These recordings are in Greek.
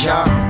já.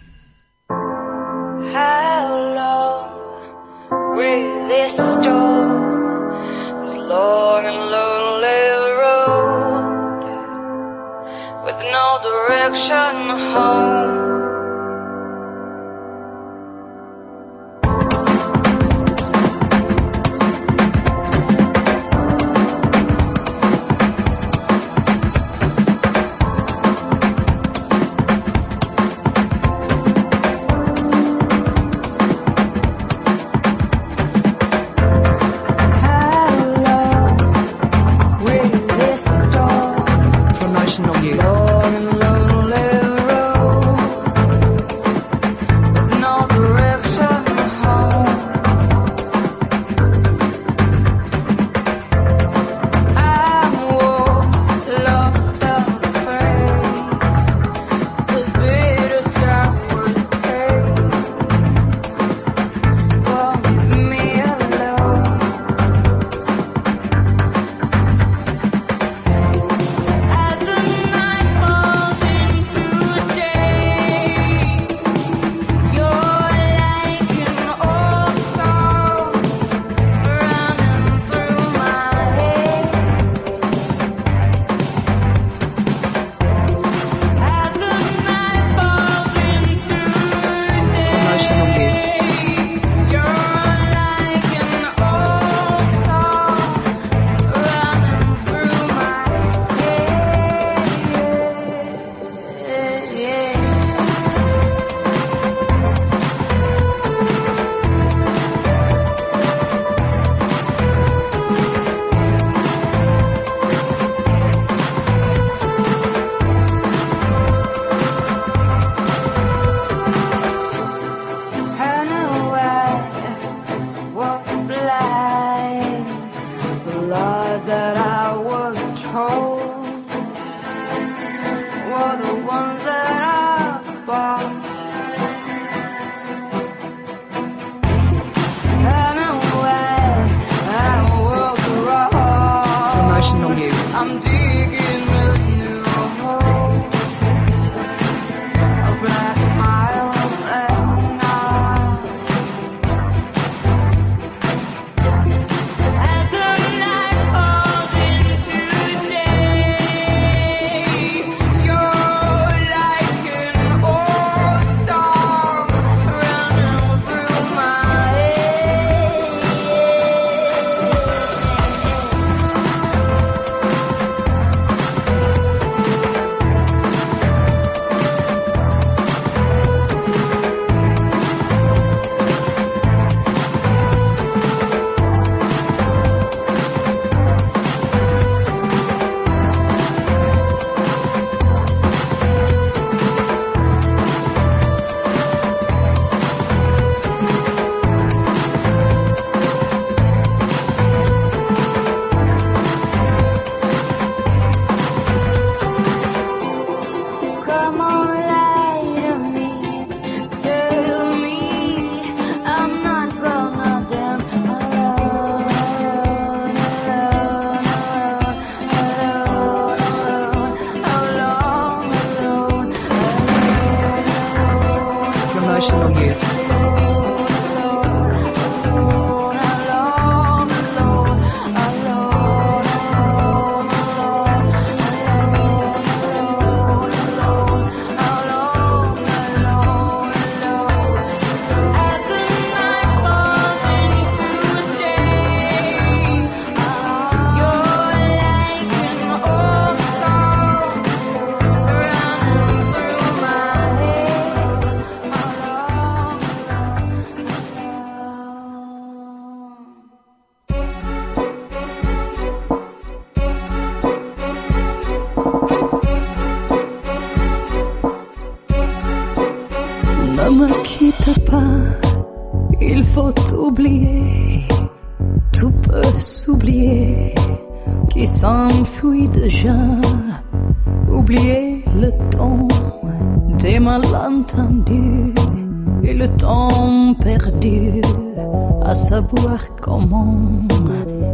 comment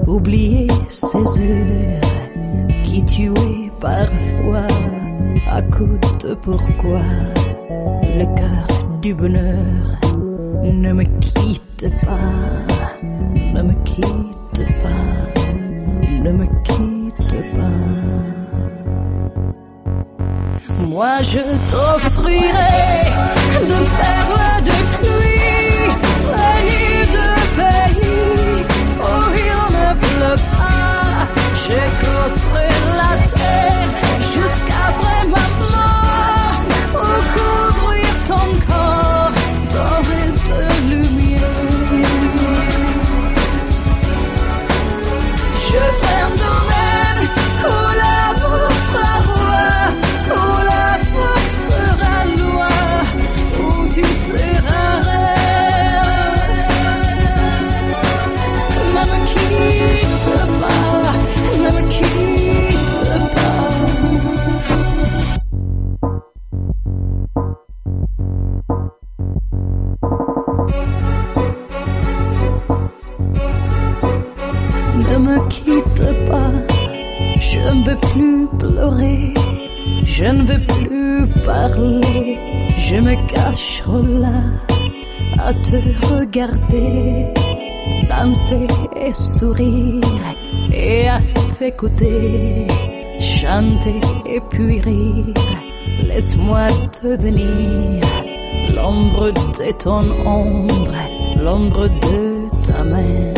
oublier ces heures qui tuaient parfois à coup de pourquoi le cœur du bonheur ne me quitte pas, ne me quitte pas, ne me quitte pas. Moi je t'offrirai de faire chanter et puis rire. Laisse-moi devenir l'ombre de ton ombre, l'ombre de ta main,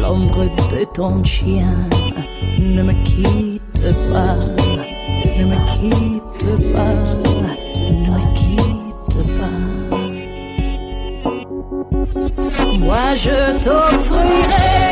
l'ombre de ton chien. Ne me quitte pas, ne me quitte pas, ne me quitte pas. Je t'offrirai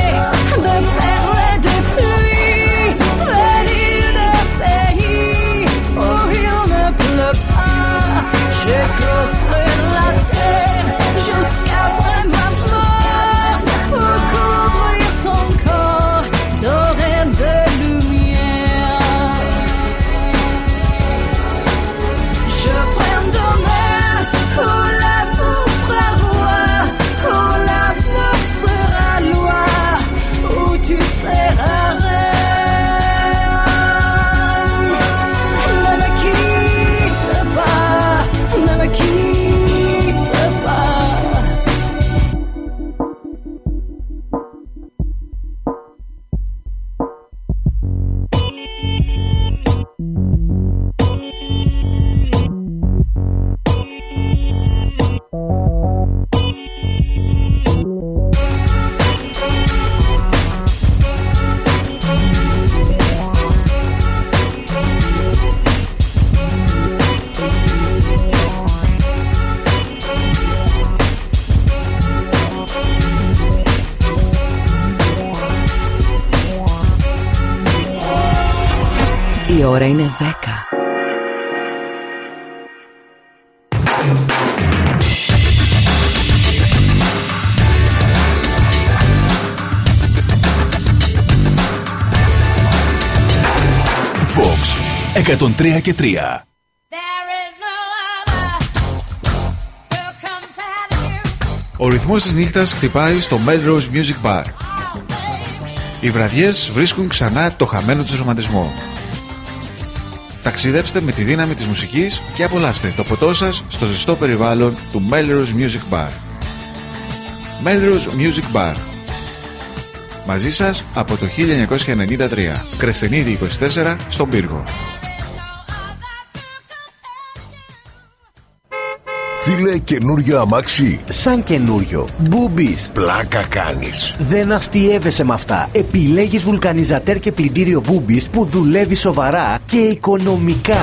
103 και 3. Ο ρυθμός της νύχτας χτυπάει στο Melrose Music Bar. Οι βραδιές βρίσκουν ξανά το χαμένο τους ρομαντισμό. Ταξιδέψτε με τη δύναμη της μουσικής και απολαύστε το ποτό σας στο ζεστό περιβάλλον του Melrose Music Bar. Melrose Music Bar. Μαζί σας από το 1993. Κρεσενίδη 24 στον Πύργο. Φίλε, καινούριο αμάξι. Σαν καινούριο. Μπούμπης. Πλάκα κάνεις. Δεν αστείευεσαι με αυτά. Επιλέγεις βουλκανιζατέρ και πλυντήριο Μπούμπης που δουλεύει σοβαρά και οικονομικά.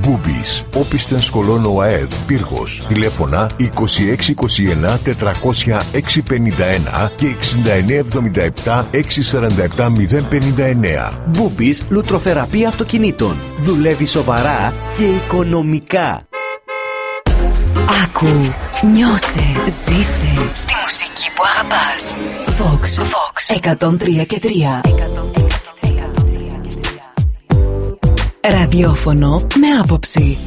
Μπούμπης, όπιστεν σκολών ΟΑΕΔ, Πύργος, τηλέφωνα 2621 400 651 και 6977 647 059. Μπούμπης λουτροθεραπεία αυτοκινήτων. Δουλεύει σοβαρά και οικονομικά. Άκου, νιώσε, ζήσε στη μουσική που αγαπάς. Vox, Vox, 103 και 3. Ραδιόφωνο με άποψη.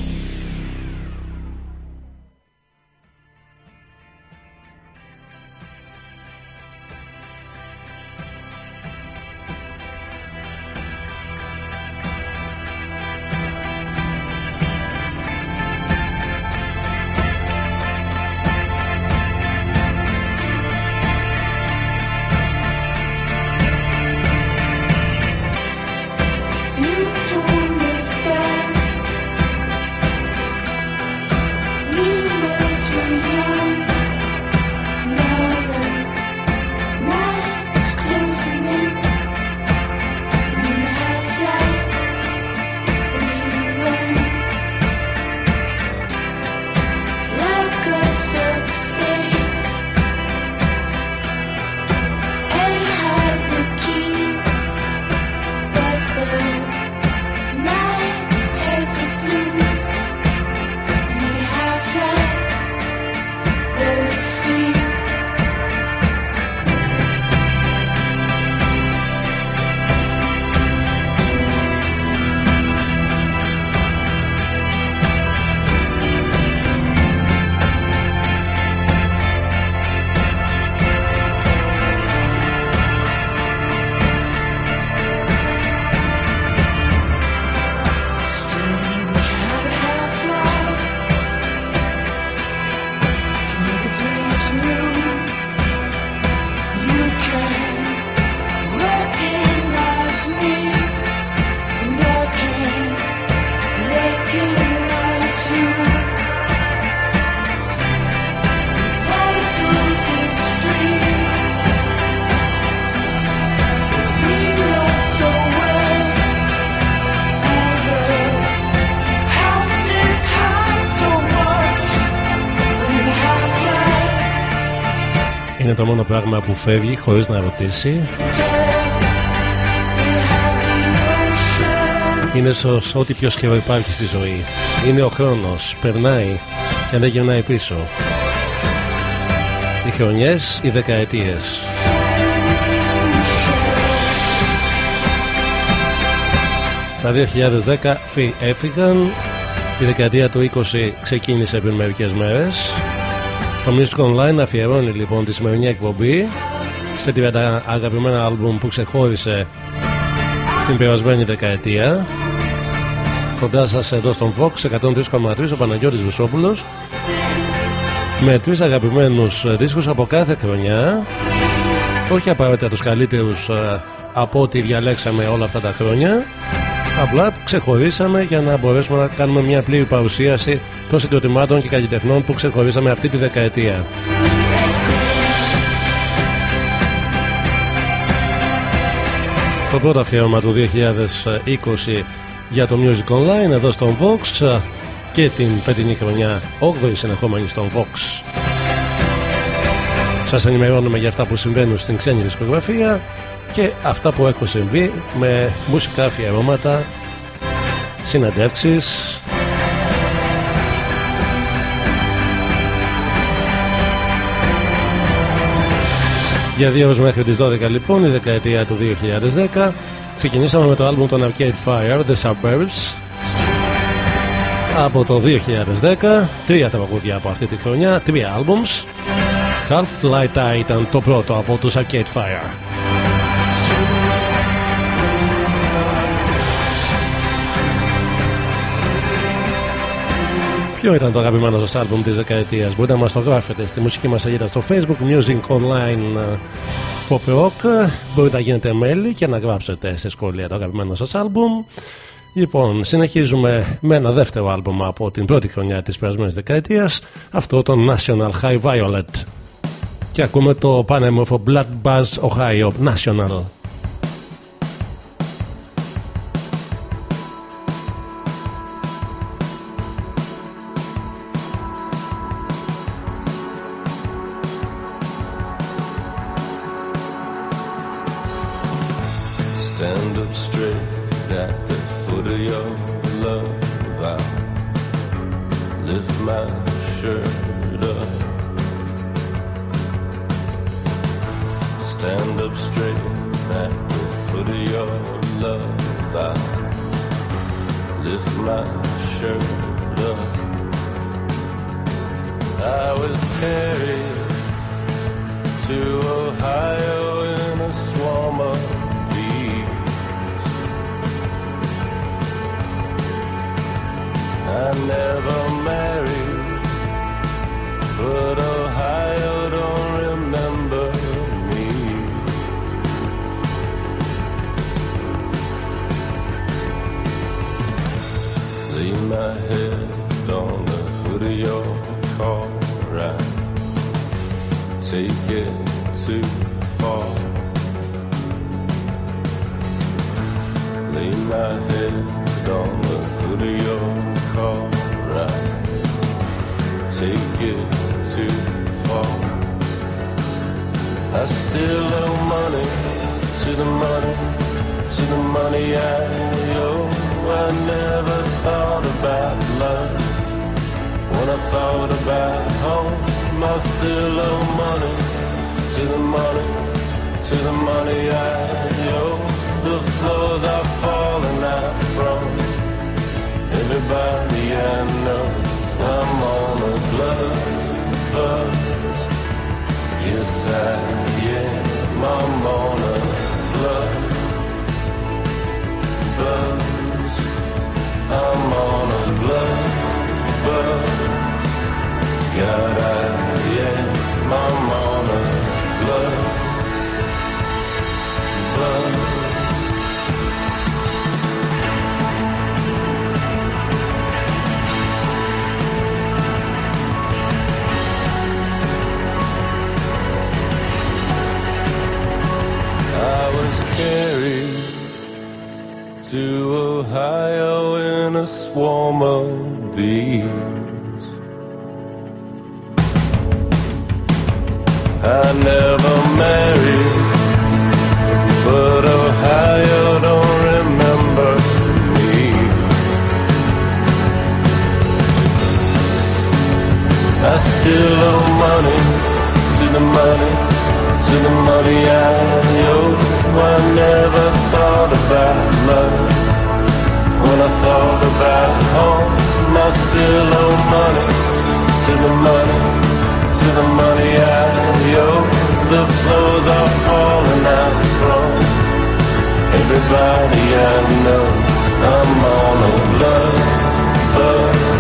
Το μόνο πράγμα που φεύγει χωρίς να ρωτήσει. Είναι σως ό,τι πιο σκληρό υπάρχει στη ζωή. Είναι ο χρόνος, περνάει και δεν γυρνάει πίσω. Οι χρονιές, οι δεκαετίες. Τα 2010 φύ- έφυγαν, η δεκαετία του 20 ξεκίνησε πριν μερικές μέρες. Το Music Online αφιερώνει λοιπόν τη σημερινή εκπομπή σε 30 αγαπημένα άλμπουμ που ξεχώρισε την περασμένη δεκαετία. Κοντά σας εδώ στον Vox 103,3 ο Παναγιώτης Βουσόπουλος με τρεις αγαπημένους ε, δίσκους από κάθε χρονιά όχι απαραίτητα τους καλύτερους ε, από ό,τι διαλέξαμε όλα αυτά τα χρόνια απλά ξεχωρίσαμε για να μπορέσουμε να κάνουμε μια πλήρη παρουσίαση των συγκροτημάτων και καλλιτεχνών που ξεχωρίσαμε αυτή τη δεκαετία. Το πρώτο αφιέρωμα του 2020 για το Music Online εδώ στον Vox και την πέτεινη χρονιά 8η συνεχόμενη στον Vox σας ενημερώνουμε για αυτά που συμβαίνουν στην ξένη δισκογραφία και αυτά που έχουν συμβεί με μουσικά αφιερώματα, συναντεύξεις, Για δύο ώρες μέχρι τις 12 λοιπόν, η δεκαετία του 2010, ξεκινήσαμε με το άλμπουμ των Arcade Fire, The Suburbs, από το 2010, τρία τραγούδια από αυτή τη χρονιά, τρία άλμπουμς. Half Light Eye ήταν το πρώτο από τους Arcade Fire Ποιο ήταν το αγαπημένο σας άλμπουμ της δεκαετίας, μπορείτε να μας το γράφετε στη μουσική μας σελίδα στο facebook Music Online ε, Pop Rock. Μπορείτε να γίνετε μέλη και να γράψετε σε σχόλια το αγαπημένο σας άλμπουμ. Λοιπόν, συνεχίζουμε με ένα δεύτερο άλμπουμ από την πρώτη χρονιά της περασμένης δεκαετίας, αυτό το National High Violet. Και ακούμε το πανέμορφο Blood Buzz Ohio National. I still owe money to the money, to the money I owe. I never thought about love when I thought about home. I still owe money to the money, to the money I owe. The floors are falling out from everybody I know. I'm on a blood buzz.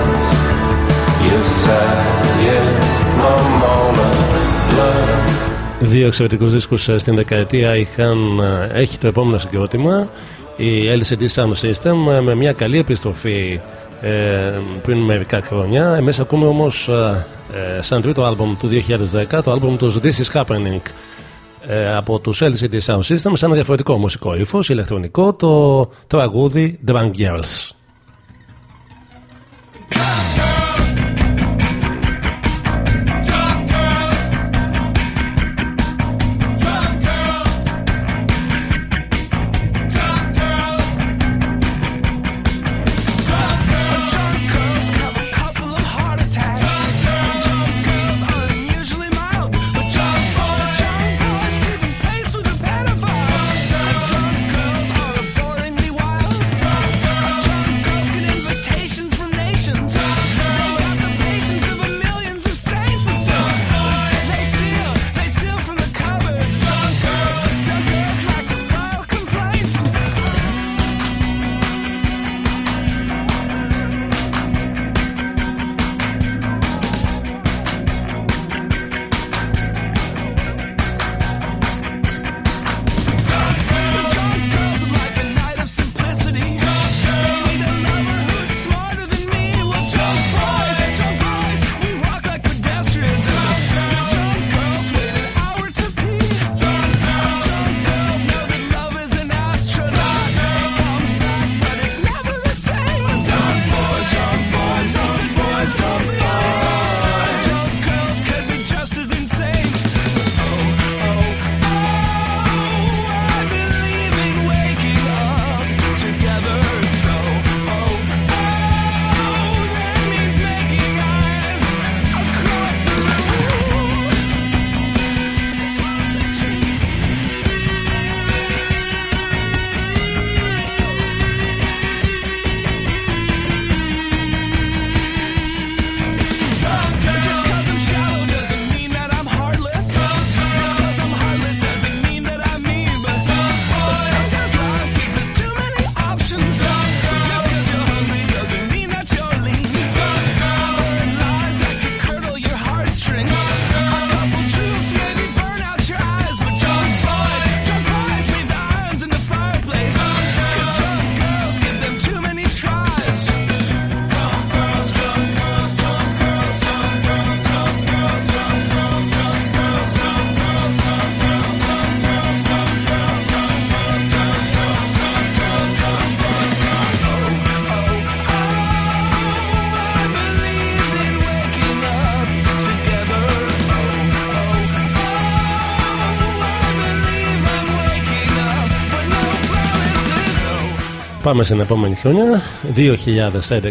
Δύο εξαιρετικούς δίσκους στην δεκαετία είχαν, ε, έχει το επόμενο συγκρότημα η LCD Sound System ε, με μια καλή επιστροφή ε, πριν μερικά χρόνια. Εμείς ακούμε όμως ε, ε, σαν τρίτο άλμπομ του 2010 το άλμπομ τους This Is Happening ε, από τους LCD Sound System σε ένα διαφορετικό μουσικό ύφος, ηλεκτρονικό, το τραγούδι Drunk Girls. Drunk girls Πάμε στην επόμενη χρονιά,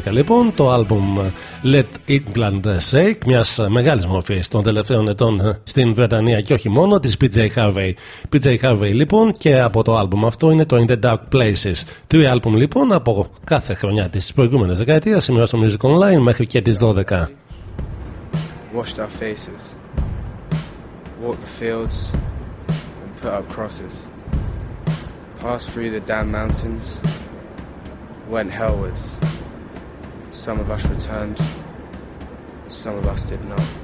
2011 λοιπόν, το άλμπουμ Let England Shake, μιας μεγάλης μορφής των τελευταίων ετών στην Βρετανία και όχι μόνο, της PJ Harvey. PJ Harvey λοιπόν και από το άλμπουμ αυτό είναι το In the Dark Places. Τρία άλμπουμ λοιπόν από κάθε χρονιά της προηγούμενης δεκαετίας, σήμερα στο Music Online μέχρι και τις 12. washed our faces, walked the fields, and put up crosses, passed through the damn mountains, went hellwards. Some of us returned, some of us did not.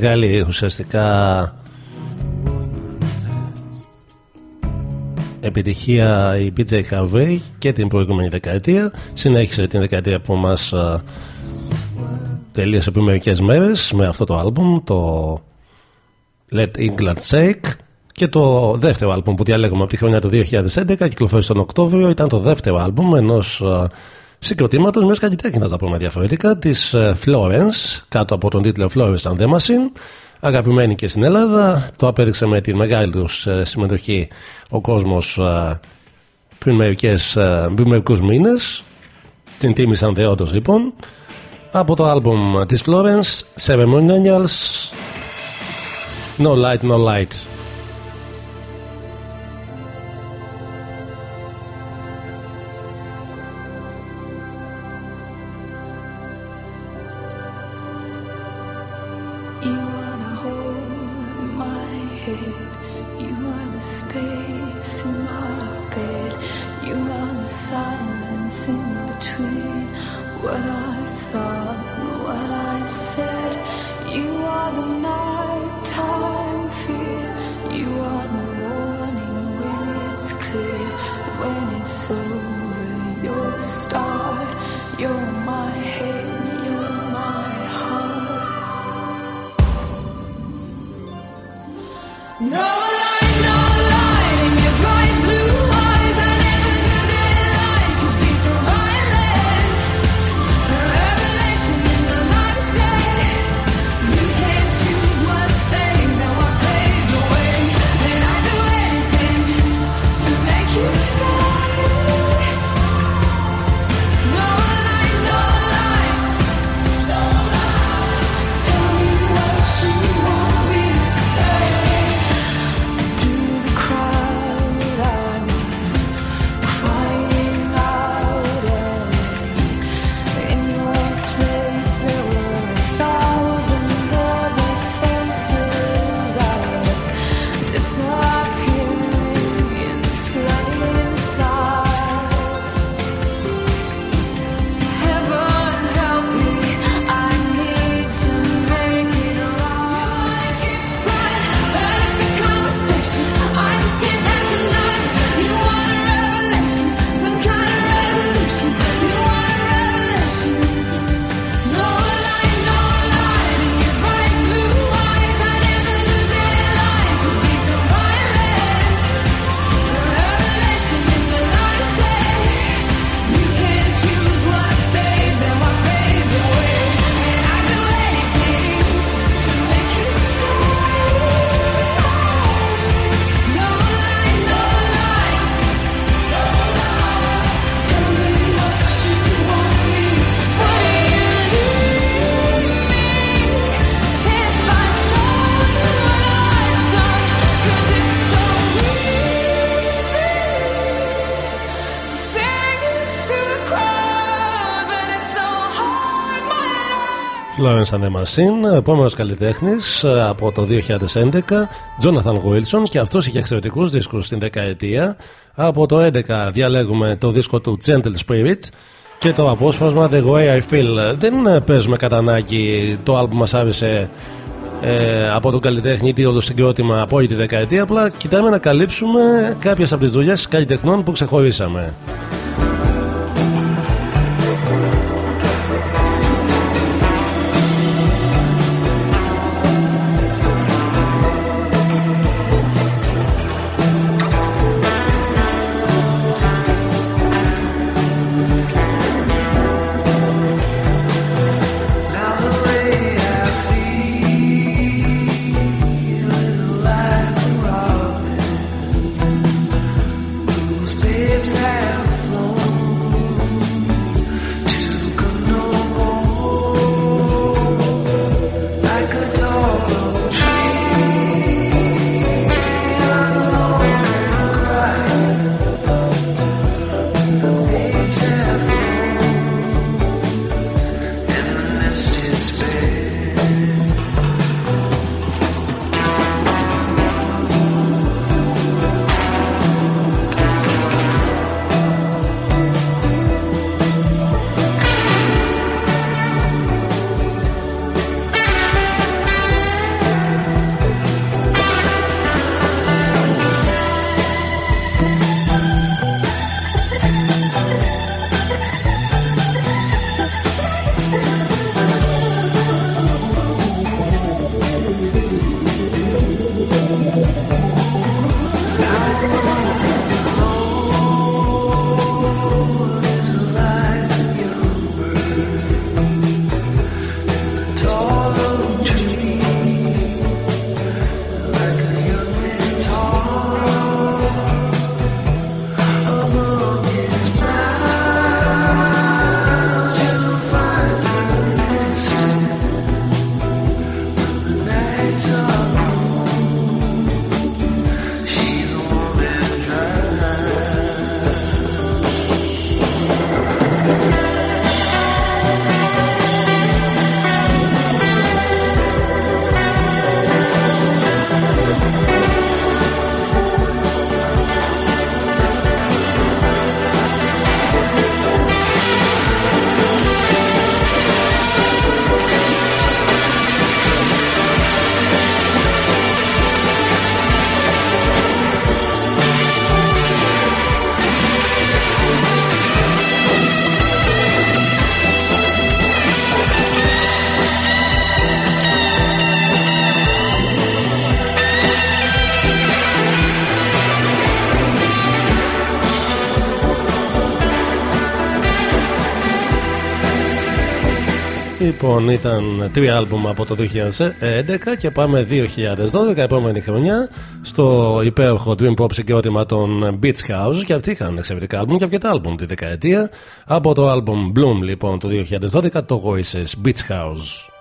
Μεγάλη ουσιαστικά επιτυχία η PJ Harvey και την προηγούμενη δεκαετία. Συνέχισε την δεκαετία που μας ε, τελείωσε πριν μερικές μέρες με αυτό το άλμπουμ το Let England Shake. Και το δεύτερο άλμπουμ που διαλέγουμε από τη χρονιά του 2011 κυκλοφόρησε τον Οκτώβριο ήταν το δεύτερο άλμπουμ ενός ε, συγκροτήματος μιας καλλιτέχνης να πούμε διαφορετικά της ε, Florence κάτω από τον τίτλο Florence and the Machine αγαπημένη και στην Ελλάδα. Το απέδειξε με τη μεγάλη τους ε, συμμετοχή ο κόσμος ε, πριν, μερικές, ε, πριν μερικούς μήνες. Την τίμησαν δεόντως λοιπόν από το άλμπουμ της Florence Ceremonials No Light No Light the silence in between what I thought and what I said. You are the nighttime fear. You are the morning when it's clear. When it's over, you're the start. You're my head. You're my heart. No and the Machine, επόμενος καλλιτέχνης ε, από το 2011, Jonathan Wilson και αυτός είχε εξαιρετικούς δίσκους στην δεκαετία. Από το 2011 διαλέγουμε το δίσκο του Gentle Spirit και το απόσπασμα The Way I Feel. Δεν παίζουμε κατά ανάγκη το άλμπου μας άρεσε ε, από τον καλλιτέχνη ή το συγκρότημα από όλη τη δεκαετία. Απλά κοιτάμε να καλύψουμε κάποιες από τις δουλειές καλλιτεχνών που ξεχωρίσαμε. Λοιπόν, ήταν τρία άλμπουμ από το 2011 και πάμε 2012, επόμενη χρονιά, στο υπέροχο Dream Pop συγκρότημα των Beach House. Και αυτοί είχαν εξαιρετικά άλμπουμ και αρκετά άλμπουμ τη δεκαετία. Από το άλμπουμ Bloom, λοιπόν, το 2012, το Voices Beach House.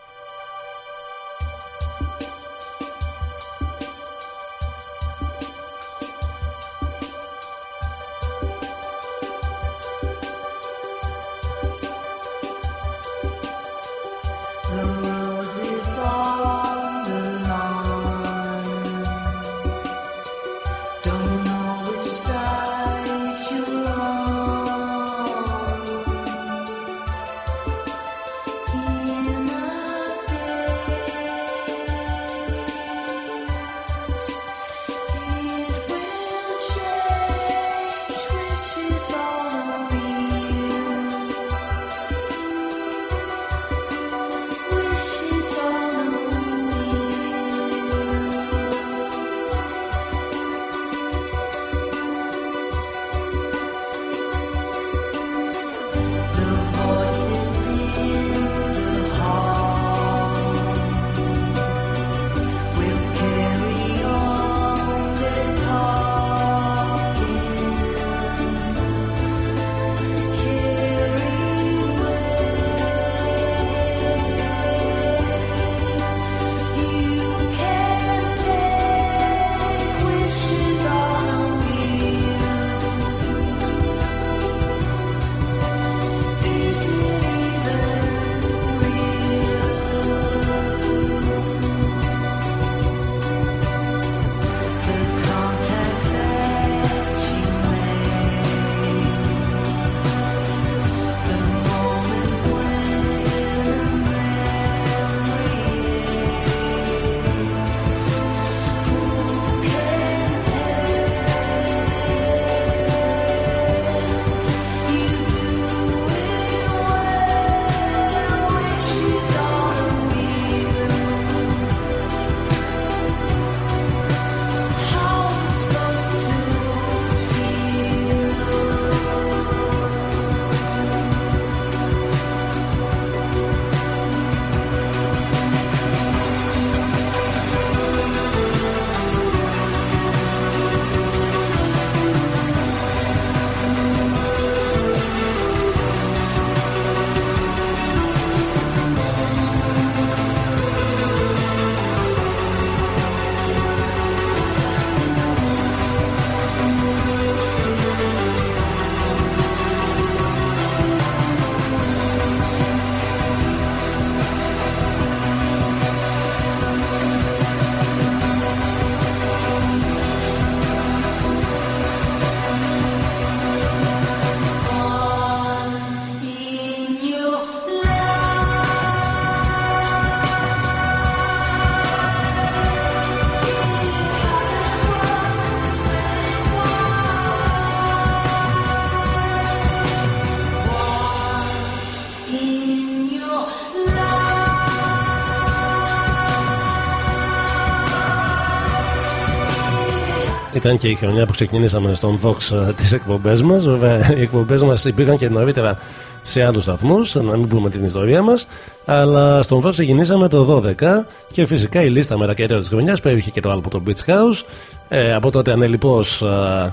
Ήταν και η χρονιά που ξεκινήσαμε στον Vox ε, τις εκπομπές μας. Βέβαια οι εκπομπές μας υπήρχαν και νωρίτερα σε άλλους σταθμούς, να μην πούμε την ιστορία μας. Αλλά στον Vox ξεκινήσαμε το 12 και φυσικά η λίστα με τα καλύτερα της χρονιάς περιείχε και το άλμπο το Beach House. Ε, από τότε ανελειπώς ε,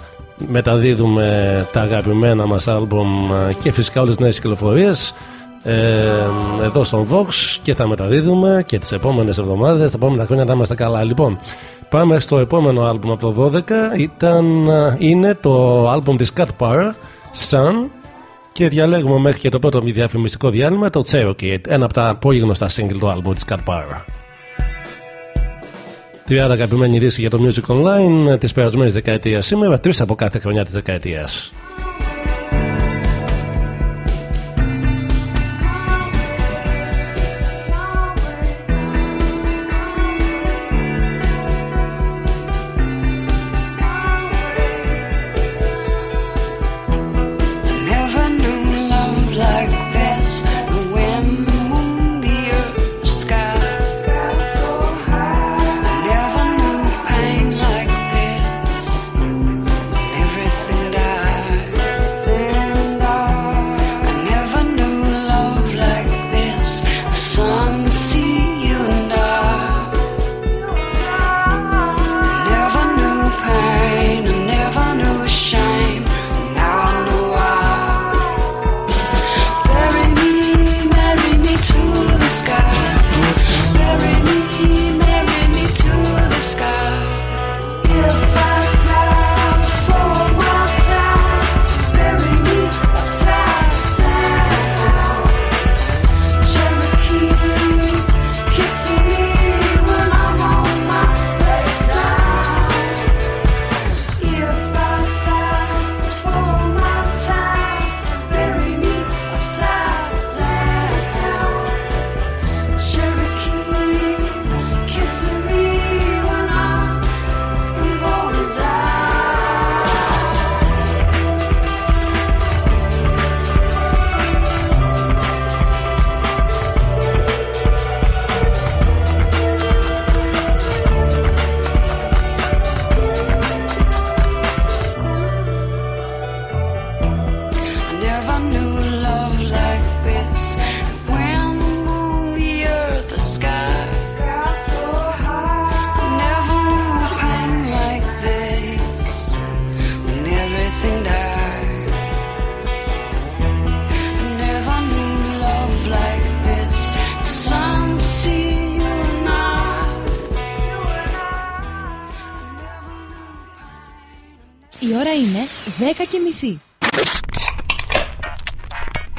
μεταδίδουμε τα αγαπημένα μας άλμπομ ε, και φυσικά όλες τις νέες κυκλοφορίες ε, εδώ στον Vox και θα μεταδίδουμε και τις επόμενες εβδομάδες, τα επόμενα χρόνια να είμαστε καλά. Λοιπόν, πάμε στο επόμενο άλμπουμ από το 12, ήταν, είναι το άλμπουμ της Cat Power, Sun, και διαλέγουμε μέχρι και το πρώτο διαφημιστικό διάλειμμα το Cherokee, ένα από τα πολύ γνωστά single του άλμπουμ της Cat Power. 30 αγαπημένοι ειδήσει για το Music Online της περασμένης δεκαετίας σήμερα, τρεις από κάθε χρονιά της δεκαετίας.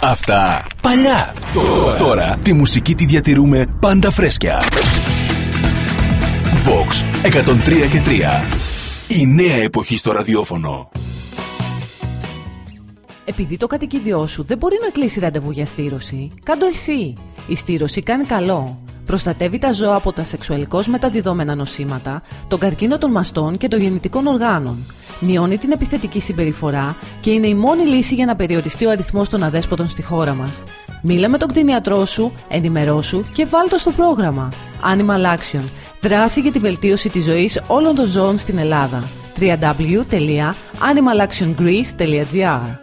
Αυτά παλιά. Τώρα. Τώρα τη μουσική τη διατηρούμε πάντα φρέσκια. Vox 103 και 3. Η νέα εποχή στο ραδιόφωνο. Επειδή το κατοικίδιό σου δεν μπορεί να κλείσει ραντεβού για στήρωση, κάντο εσύ. Η στήρωση κάνει καλό. Προστατεύει τα ζώα από τα σεξουαλικώς μεταδιδόμενα νοσήματα, τον καρκίνο των μαστών και των γεννητικών οργάνων. Μειώνει την επιθετική συμπεριφορά και είναι η μόνη λύση για να περιοριστεί ο αριθμός των αδέσποτων στη χώρα μας. Μίλα με τον κτηνιατρό σου, ενημερώσου και βάλ στο πρόγραμμα. Animal Action. Δράση για τη βελτίωση της ζωής όλων των ζώων στην Ελλάδα. www.animalactiongreece.gr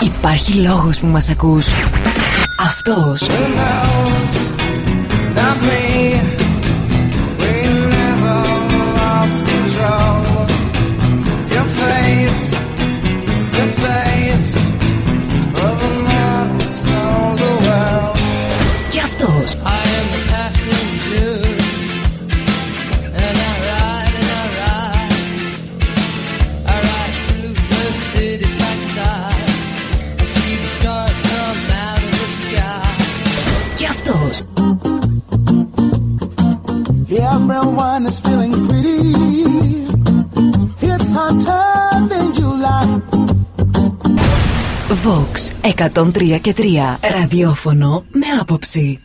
Υπάρχει λόγος που μας ακούς. Αυτός. April 1 is feeling pretty. It's hotter than July. Vox 103 και 3 Ραδιόφωνο με άποψη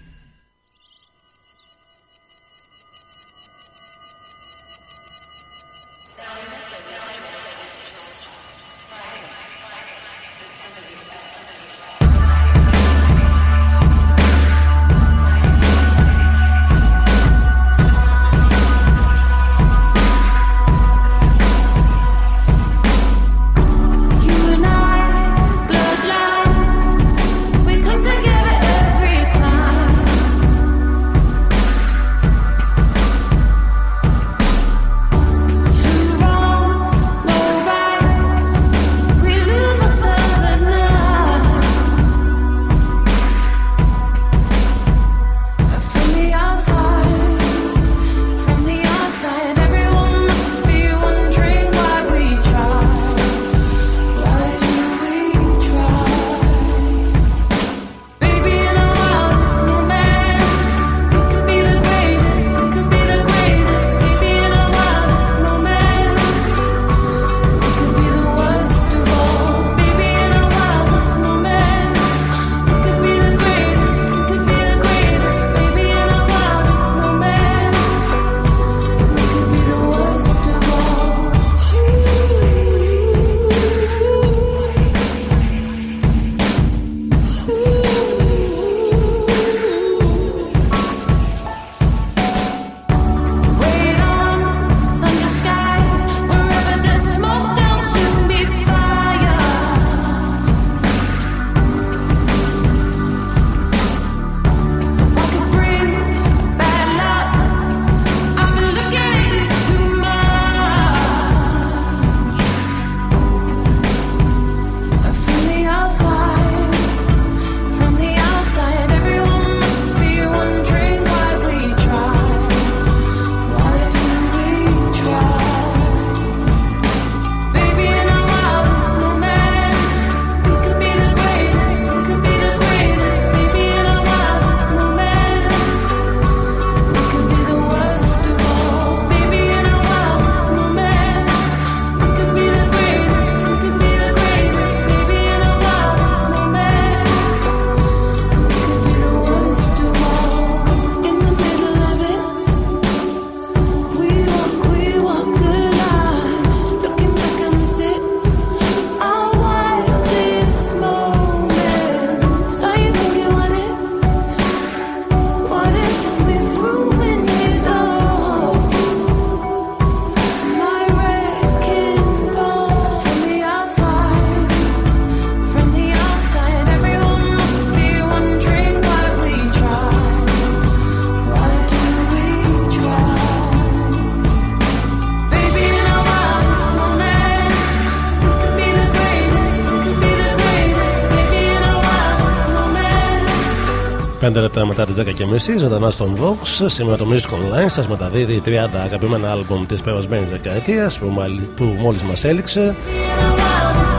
λεπτά μετά τι 10 και μισή, ζωντανά στον Vox. Σήμερα το Music Online σας μεταδίδει 30 αγαπημένα άλμπουμ της περασμένης δεκαετίας που, που μόλις μας έληξε.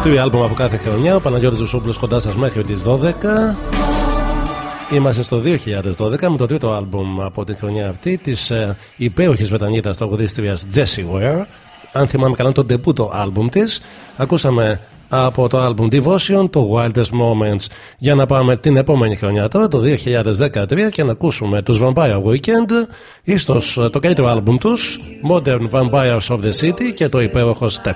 Τρία άλμπουμ από κάθε χρονιά. Ο Παναγιώτης Βουσόπουλο κοντά σας μέχρι τις 12. Είμαστε στο 2012 με το τρίτο άλμπουμ από την χρονιά αυτή της ε, υπέροχης Βρετανίδα τραγουδίστριας Jessie Ware. Αν θυμάμαι καλά, το ντεμπούτο άλμπουμ της. Ακούσαμε από το album Devotion, το Wildest Moments. Για να πάμε την επόμενη χρονιά τώρα, το 2013 και να ακούσουμε τους Vampire Weekend, ίσως το καλύτερο album τους, Modern Vampires of the City και το υπέροχο Step.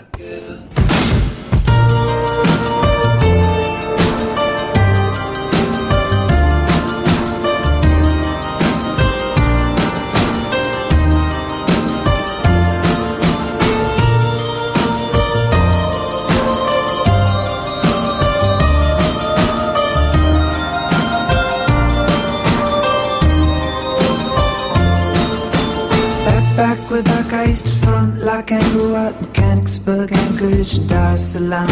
Mechanicsburg, Anchorage, Dar es Salaam.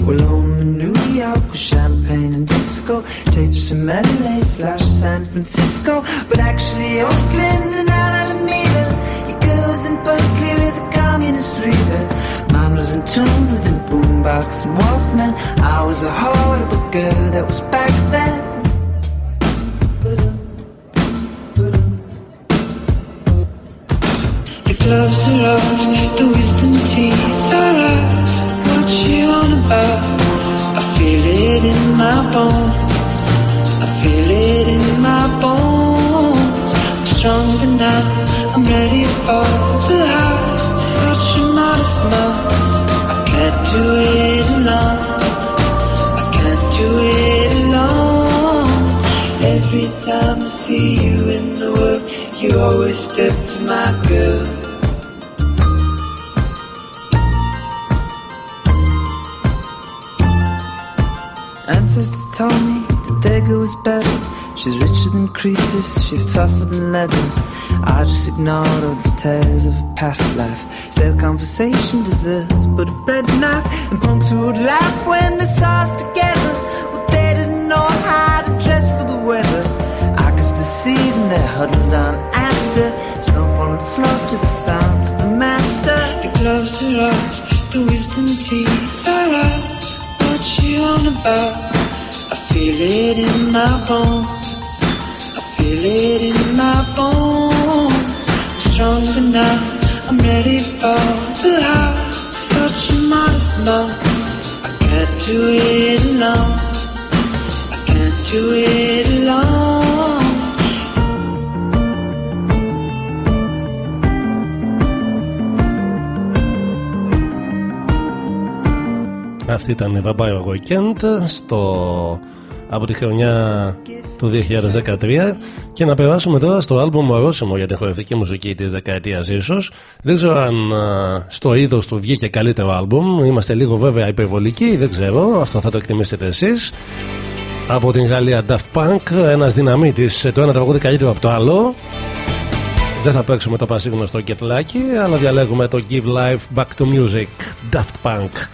We'll own New York with champagne and disco. Tapes from LA slash San Francisco. But actually, Oakland and Alameda. Your girls in Berkeley with a communist reader. Mine was in tune with the boombox and Walkman. I was a horrible girl that was back then. Gloves are the wisdom teeth are out. What you on about? I feel it in my bones. I feel it in my bones. I'm stronger now. I'm ready for the high. Such a modest mouth. I can't do it alone. I can't do it alone. Every time I see you in the world, you always step to my girl. Ancestors told me that their was better. She's richer than Croesus, she's tougher than leather. I just ignored all the tales of a past life. Stale conversation deserves but a bread knife. And punks would laugh when they saw us together. Well, they didn't know how to dress for the weather. I could still see them there huddled on Astor. Snow falling slow to the sound of the master. The gloves are off, the wisdom teeth are out. What you on about? I feel it in my bones. I feel it in my bones. I'm stronger now. I'm ready for the house. Such a modest love. I can't do it alone. I can't do it alone. Αυτή ήταν η Vampire Weekend στο... από τη χρονιά του 2013 και να περάσουμε τώρα στο άλμπομ ορόσημο για την χορευτική μουσική της δεκαετίας ίσως. Δεν ξέρω αν α, στο είδος του βγήκε καλύτερο άλμπομ είμαστε λίγο βέβαια υπερβολικοί δεν ξέρω. Αυτό θα το εκτιμήσετε εσείς. Από την Γαλλία Daft Punk ένας δυναμίτης. Το ένα τραγούδι καλύτερο από το άλλο. Δεν θα παίξουμε το πασίγνωστο κετλάκι αλλά διαλέγουμε το Give Life Back to Music Daft Punk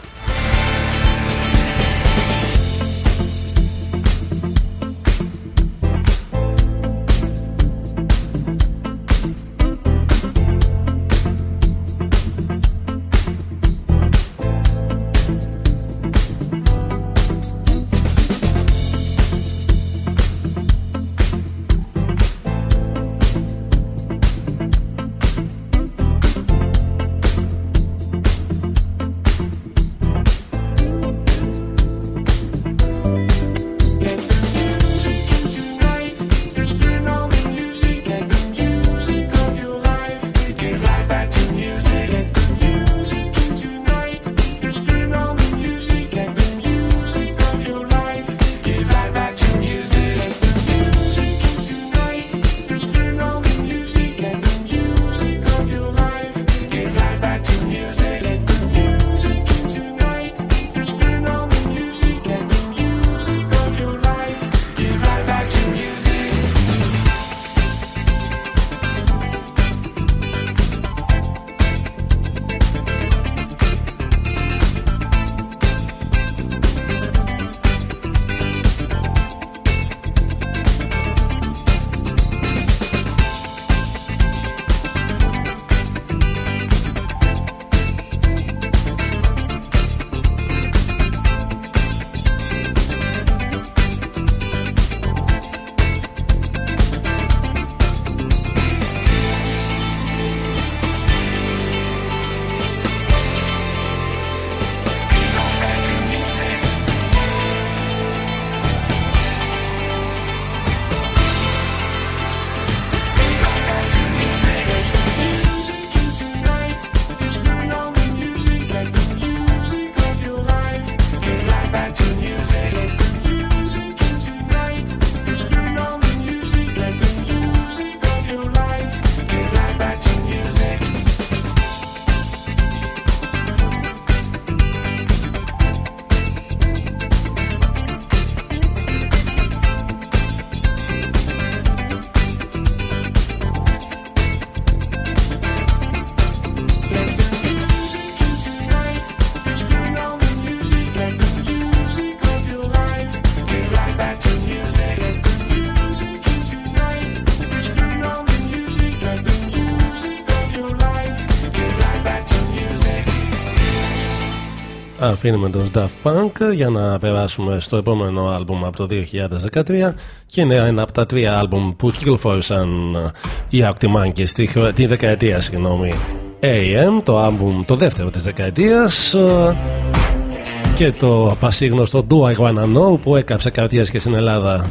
αφήνουμε τον Daft Punk για να περάσουμε στο επόμενο άλμπουμ από το 2013 και είναι ένα από τα τρία άλμπουμ που κυκλοφόρησαν οι Arctic Monkeys τη δεκαετία συγγνώμη AM το άλμπουμ το δεύτερο της δεκαετίας και το πασίγνωστο Do I Wanna Know που έκαψε καρδιές και στην Ελλάδα.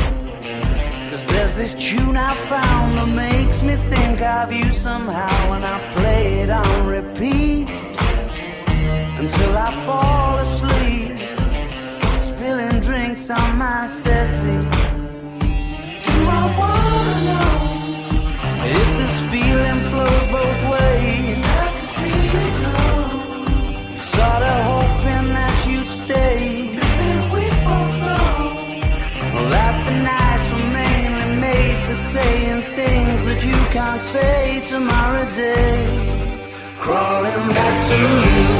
There's this tune I found that makes me think of you somehow and I play it on repeat until I fall asleep, spilling drinks on my settee. Do I wanna know if this feeling flows both ways? For saying things that you can't say tomorrow day. Crawling back to you.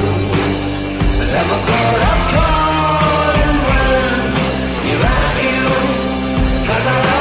Never thought I'd calling when you're out you, cause I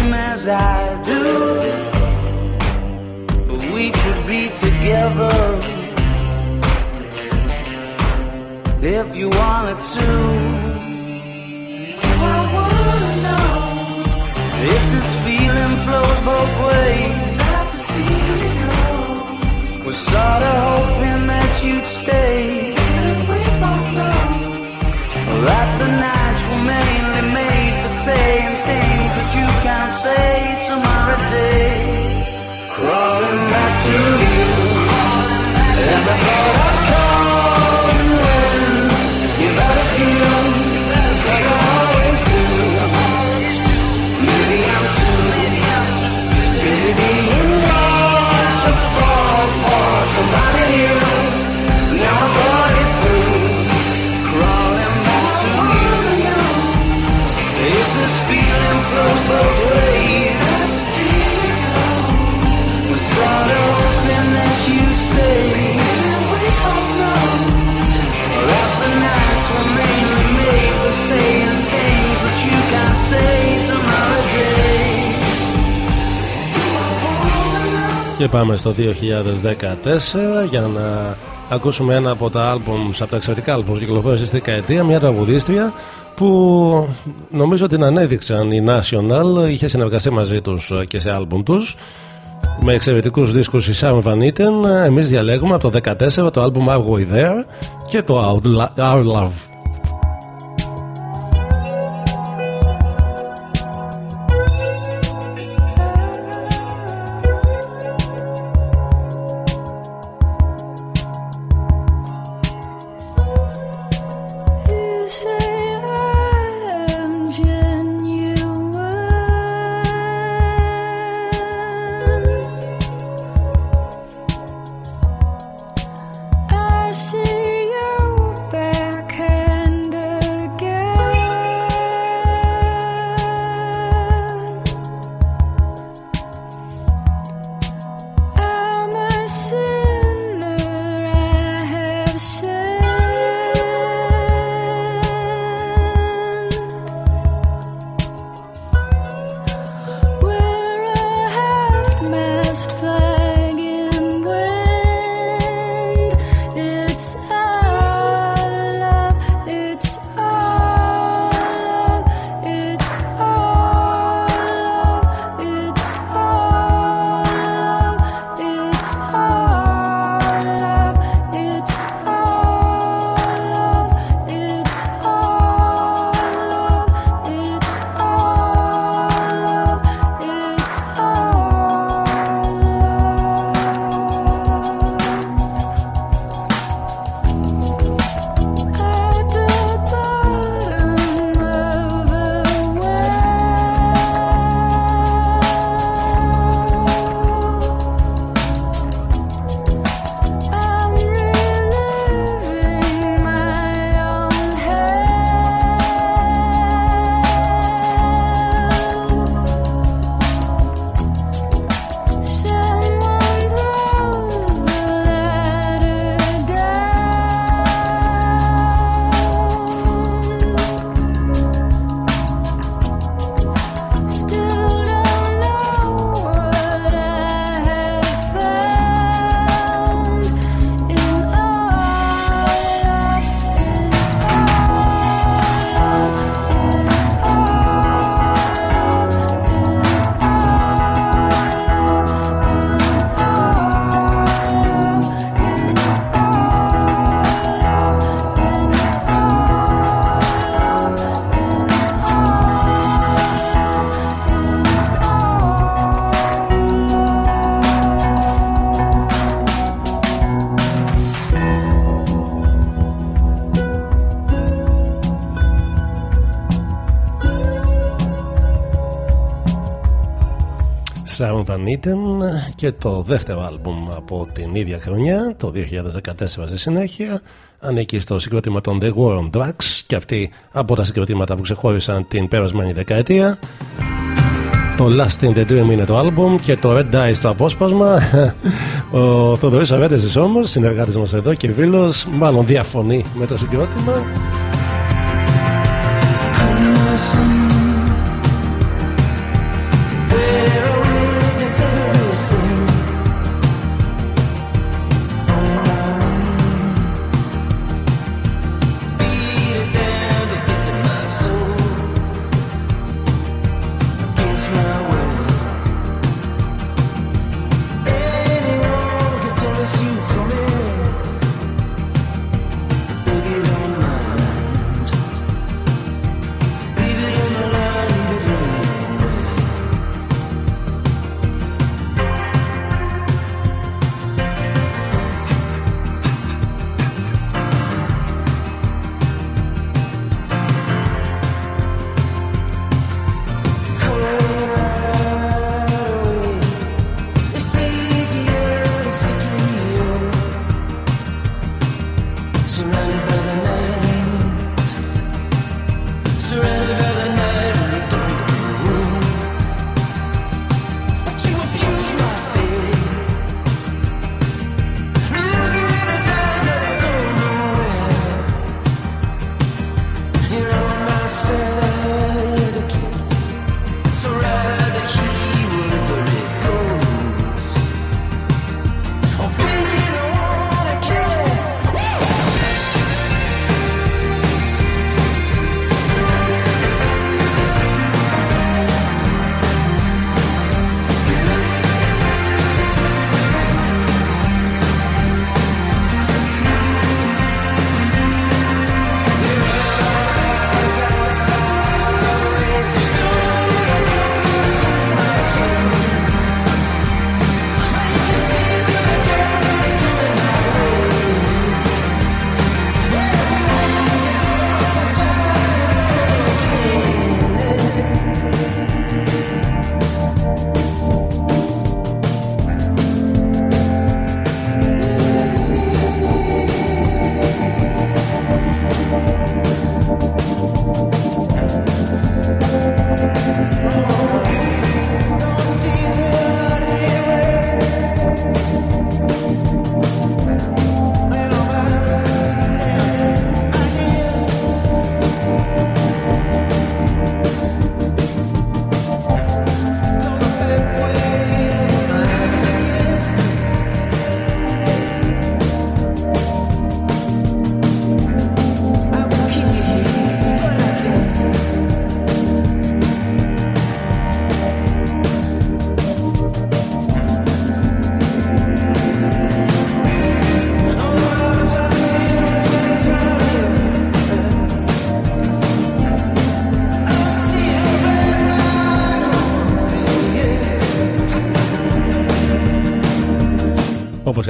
as I do we could be together if you wanted to. I wanna know if this feeling flows both ways. Sad to see you go. Was sorta hoping that you'd stay. Didn't we both know that the nights were mainly made for saying things you can't say tomorrow day? Crawling back to you. And I thought I'd Και πάμε στο 2014 για να ακούσουμε ένα από τα άλμπομ, από τα εξαιρετικά άλμπομ που κυκλοφόρησε στη δεκαετία, μια τραγουδίστρια που νομίζω ότι την ανέδειξαν οι National, είχε συνεργαστεί μαζί τους και σε άλμπομ τους με εξαιρετικούς δίσκους η Sam Van Eaton. Εμείς διαλέγουμε από το 14 το άλμπουμ Are We There και το Our Love Sound Van Eaton και το δεύτερο άλμπουμ από την ίδια χρονιά, το 2014 στη συνέχεια, ανήκει στο συγκρότημα των The War on Drugs και αυτή από τα συγκροτήματα που ξεχώρισαν την περασμένη δεκαετία. Το Last in the Dream είναι το άλμπουμ και το Red Eye στο απόσπασμα. Ο Θοδωρής Αρέντες όμως, συνεργάτης μας εδώ και φίλος, μάλλον διαφωνεί με το συγκρότημα.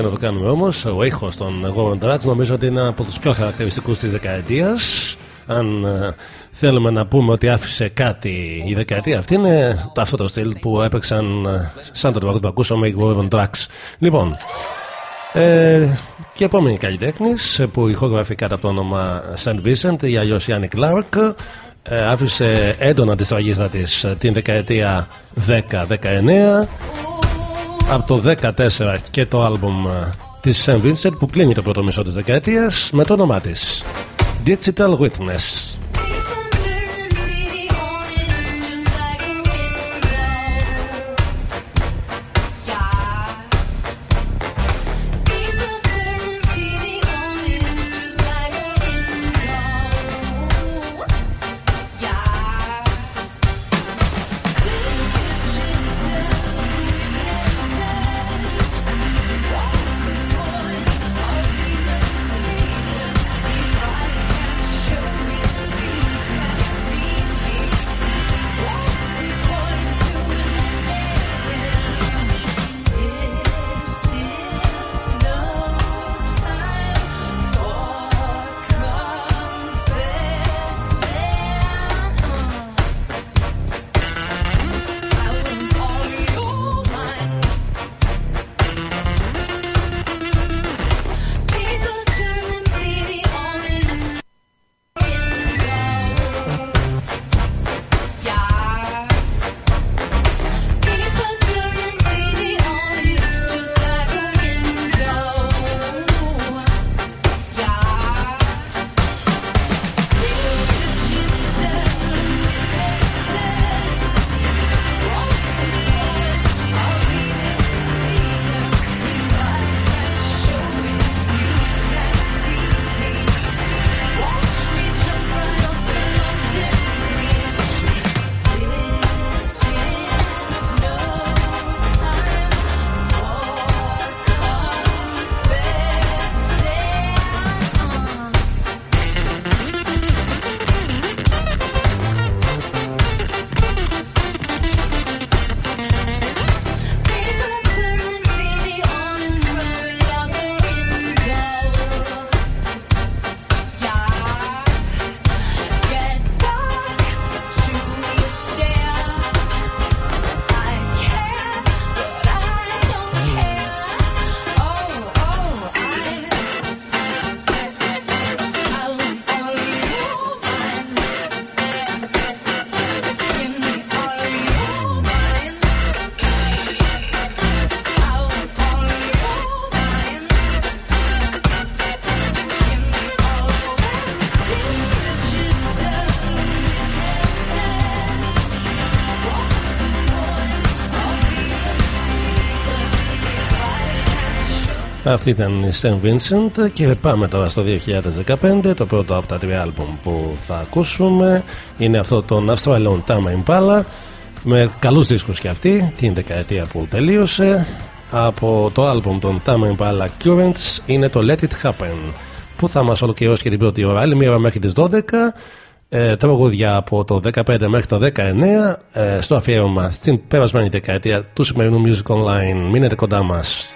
Όπω και να το κάνουμε όμως, ο ήχος των Gordon Drugs νομίζω ότι είναι από τους πιο χαρακτηριστικούς της δεκαετίας. Αν ε, θέλουμε να πούμε ότι άφησε κάτι η δεκαετία αυτή, είναι αυτό το στυλ που έπαιξαν ε, σαν το τραγούδι που ακούσαμε οι Gordon Drugs. Λοιπόν, ε, και επόμενη καλλιτέχνης που ηχογραφεί κάτω από το όνομα St. Vincent ή αλλιώς Γιάννη Κλάρκ. Ε, άφησε έντονα τη τραγίδα της την δεκαετία 10-19 από το 14 και το άλμπουμ της Sam Vincent που κλείνει το πρώτο μισό της δεκαετίας με το όνομά της. Digital Witness Αυτή ήταν η St. Vincent και πάμε τώρα στο 2015 το πρώτο από τα τρία άλμπουμ που θα ακούσουμε. Είναι αυτό το Australian Tama Impala με καλούς δίσκους και αυτή την δεκαετία που τελείωσε. Από το άλμπουμ των Tama Impala Currents είναι το Let It Happen που θα μας ολοκληρώσει και την πρώτη ώρα. Άλλη μία ώρα μέχρι τις 12 ε, τραγούδια από το 15 μέχρι το 19 ε, στο αφιέρωμα στην περασμένη δεκαετία του σημερινού Music Online. Μείνετε κοντά μας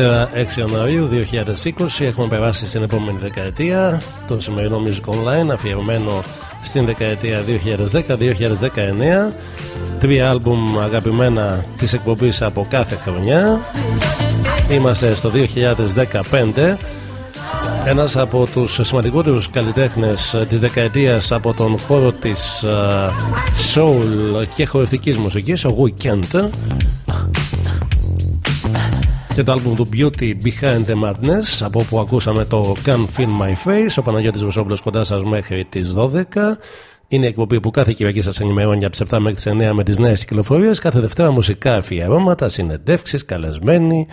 Δευτέρα 6 Ιανουαρίου 2020 έχουμε περάσει στην επόμενη δεκαετία. Το σημερινό Music Online αφιερωμένο στην δεκαετία 2010-2019 τρία άλμπουμ αγαπημένα της εκπομπής από κάθε χρονιά. Είμαστε στο 2015 ένας από τους σημαντικότερους καλλιτέχνες της δεκαετίας από τον χώρο της uh, soul και χορευτικής μουσικής ο Weekend και το album του Beauty Behind the Madness από όπου ακούσαμε το Can Feel My Face ο Παναγιώτης Βεσόπουλος κοντά σας μέχρι τις 12 είναι η εκπομπή που κάθε Κυριακή σας ενημερώνει από τις 7 μέχρι τις 9 με τις νέες κυκλοφορίες. Κάθε Δευτέρα μουσικά αφιερώματα, συνεντεύξεις, καλεσμένοι,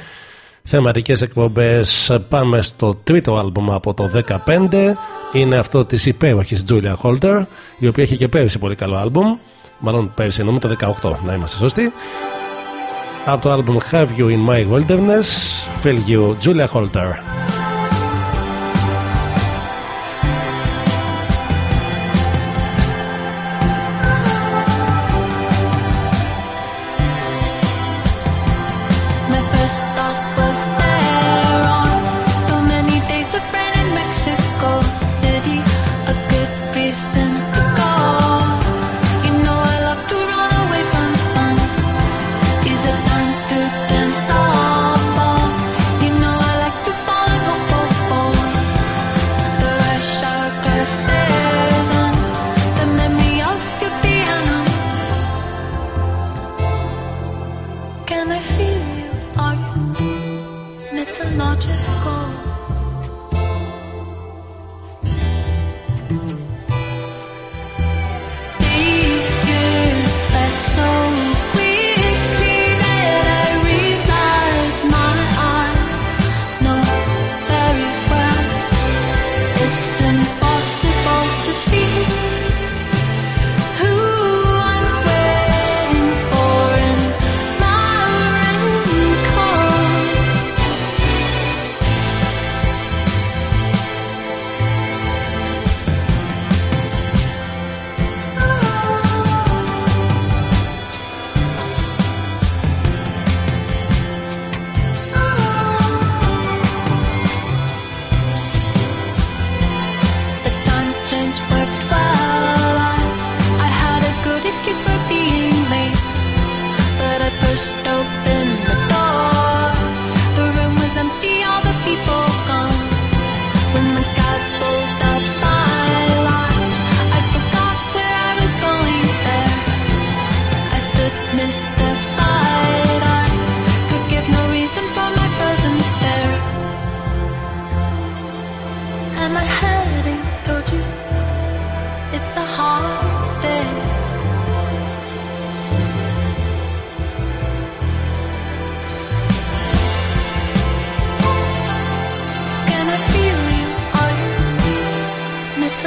θεματικές εκπομπές. Πάμε στο τρίτο άλμπουμ από το 15. Είναι αυτό της υπέροχης Julia Holder, η οποία έχει και πέρυσι πολύ καλό άλμπουμ. Μάλλον πέρυσι εννοούμε το 18, να είμαστε σωστοί. out the album Have You in My Wilderness, Phil You, Julia Holter.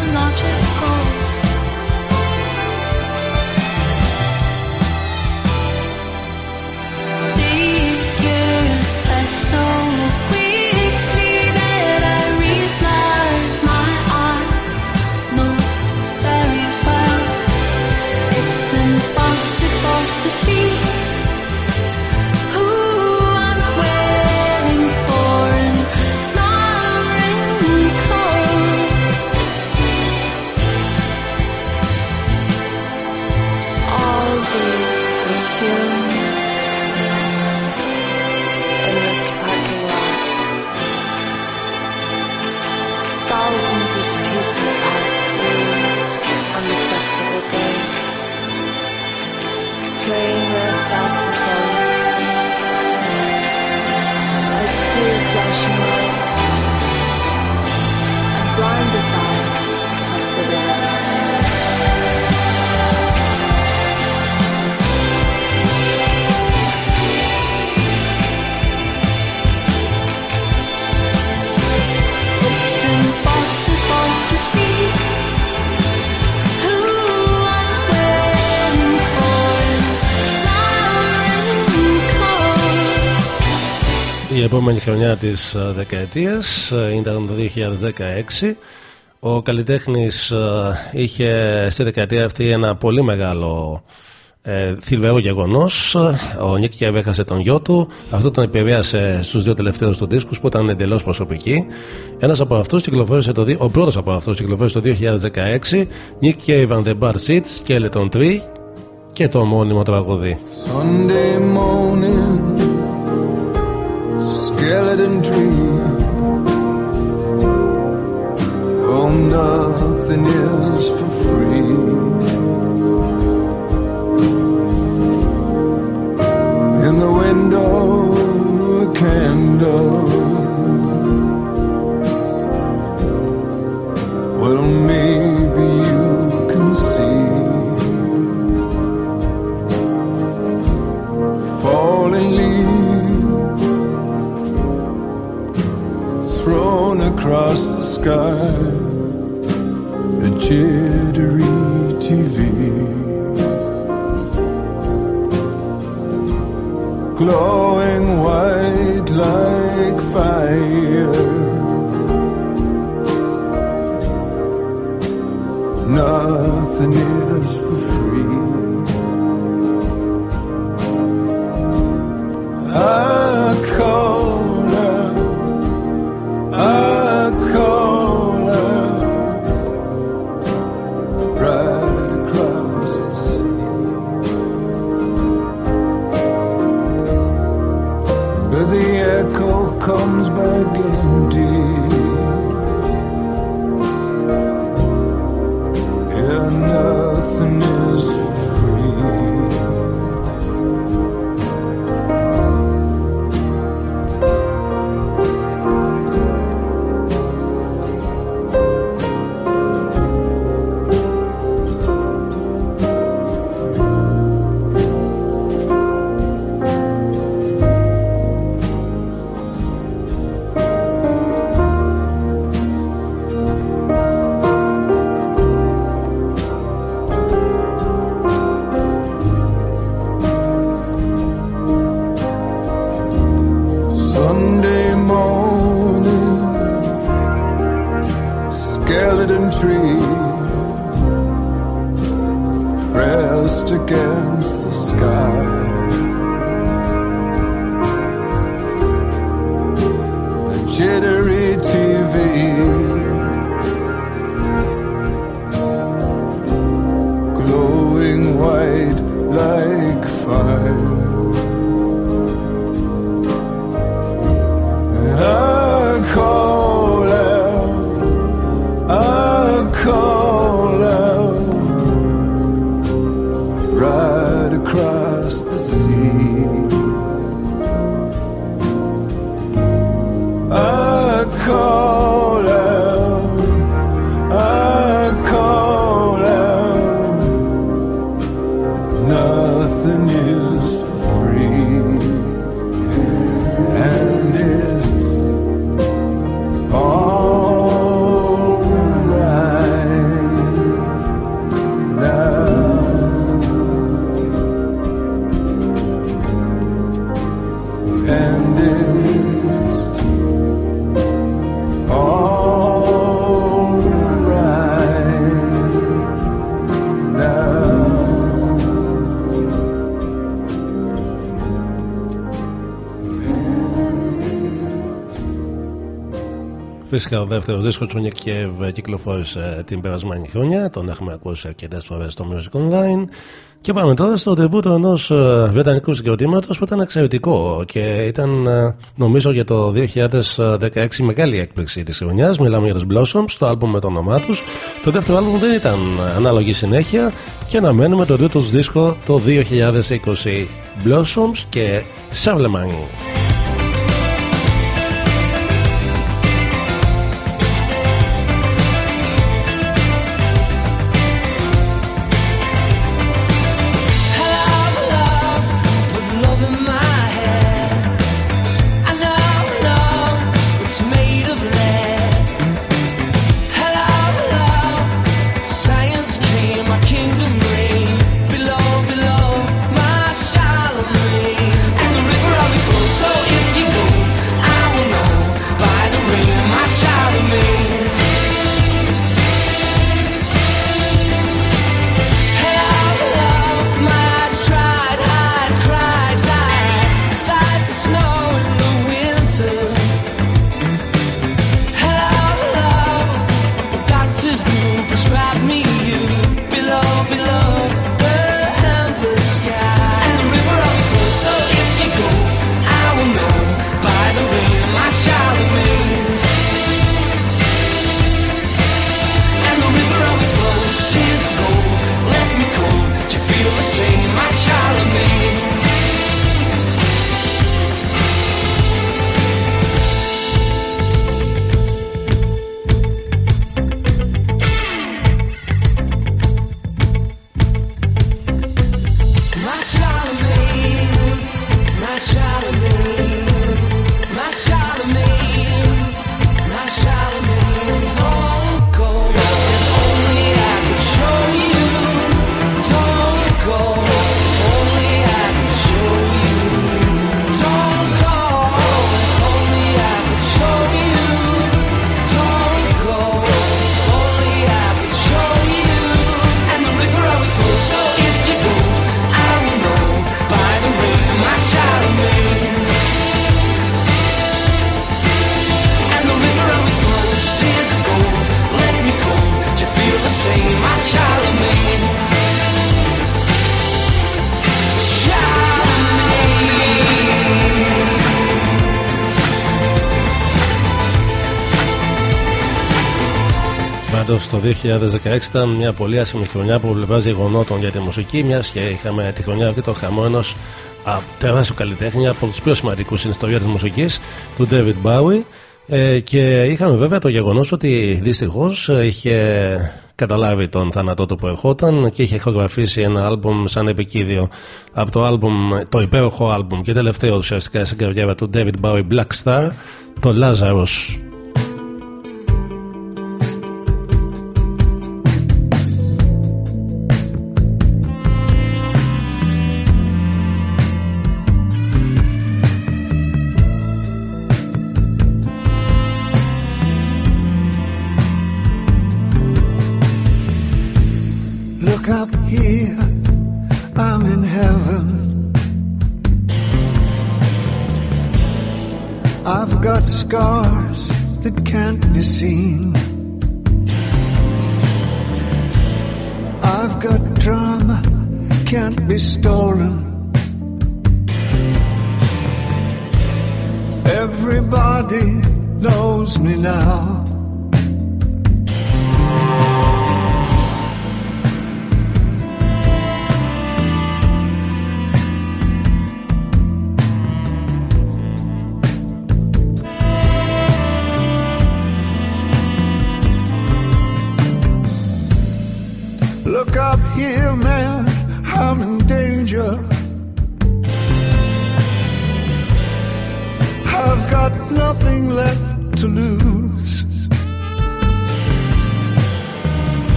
the largest gold. Επόμενη χρονιά της ε, δεκαετίας ε, ήταν το 2016 ο καλλιτέχνης ε, είχε στη δεκαετία αυτή ένα πολύ μεγάλο ε, θλιβερό γεγονός. Ο Νίκ Κέβ έχασε τον γιο του. Αυτό τον επηρέασε στους δύο τελευταίους τους δίσκους που ήταν εντελώς προσωπικοί. Ένας από αυτούς κυκλοφόρησε το, ο πρώτος από αυτούς κυκλοφόρησε το 2016. Nick Cave and the Bar Seats, Skeleton Tree και το μόνιμο τραγούδι. Sunday morning, skeleton tree. Oh, nothing is for free. In the window, a candle. Well, maybe across the sky, a jittery TV. Glowing white like fire. Nothing is for free. I Φυσικά ο δεύτερος δίσκος του Nick Cave κυκλοφόρησε την περασμένη χρονιά. Τον έχουμε ακούσει αρκετές φορές στο Music Online. Και πάμε τώρα στο τεμπούτο ενός βρετανικού συγκροτήματος που ήταν εξαιρετικό και ήταν ε, νομίζω για το 2016 μεγάλη έκπληξη της χρονιάς. Μιλάμε για τους Blossoms, το άλμπουμ με το όνομά τους. Το δεύτερο άλμπουμ δεν ήταν ανάλογη συνέχεια και αναμένουμε το τρίτο τους δίσκο το 2020. Blossoms και Charlemagne. Πάντως το 2016 ήταν μια πολύ άσχημη χρονιά από πλευράς γεγονότων για τη μουσική, μιας και είχαμε τη χρονιά αυτή το χαμό ενός τεράστιου καλλιτέχνη από τους πιο σημαντικούς στην ιστορία της μουσικής, του David Bowie. Ε, και είχαμε βέβαια το γεγονός ότι δυστυχώς είχε καταλάβει τον θάνατό του που ερχόταν και είχε ηχογραφήσει ένα άλμπουμ σαν επικίδιο από το, άλμπουμ, το υπέροχο άλμπουμ και τελευταίο ουσιαστικά στην καριέρα του David Bowie Black Star, το Lazarus.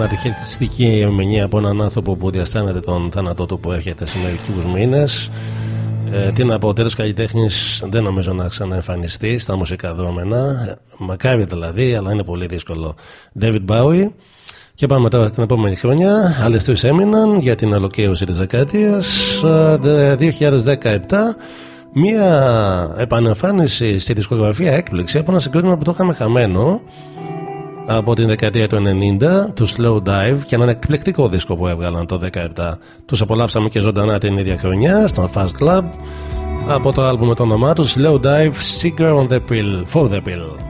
Ανατυχιστική ερμηνεία από έναν άνθρωπο που διαστάνεται τον θάνατό του που έρχεται σε μερικούς μήνες. Ε, τι να πω, ο τέλος καλλιτέχνης δεν νομίζω να ξαναεμφανιστεί στα μουσικά δρόμενα. Μακάρι δηλαδή, αλλά είναι πολύ δύσκολο. David Bowie. Και πάμε τώρα στην επόμενη χρονιά. Άλλες τρεις έμειναν για την ολοκλήρωση της δεκαετίας. 2017. Μία επανεμφάνιση στη δισκογραφία έκπληξη από ένα συγκρότημα που το είχαμε χαμένο από την δεκαετία του 90 του Slow Dive και έναν εκπληκτικό δίσκο που έβγαλαν το 17 τους απολαύσαμε και ζωντανά την ίδια χρονιά στο Fast Club από το άλμπου με το όνομά τους Slow Dive Seeker on the Pill for the Pill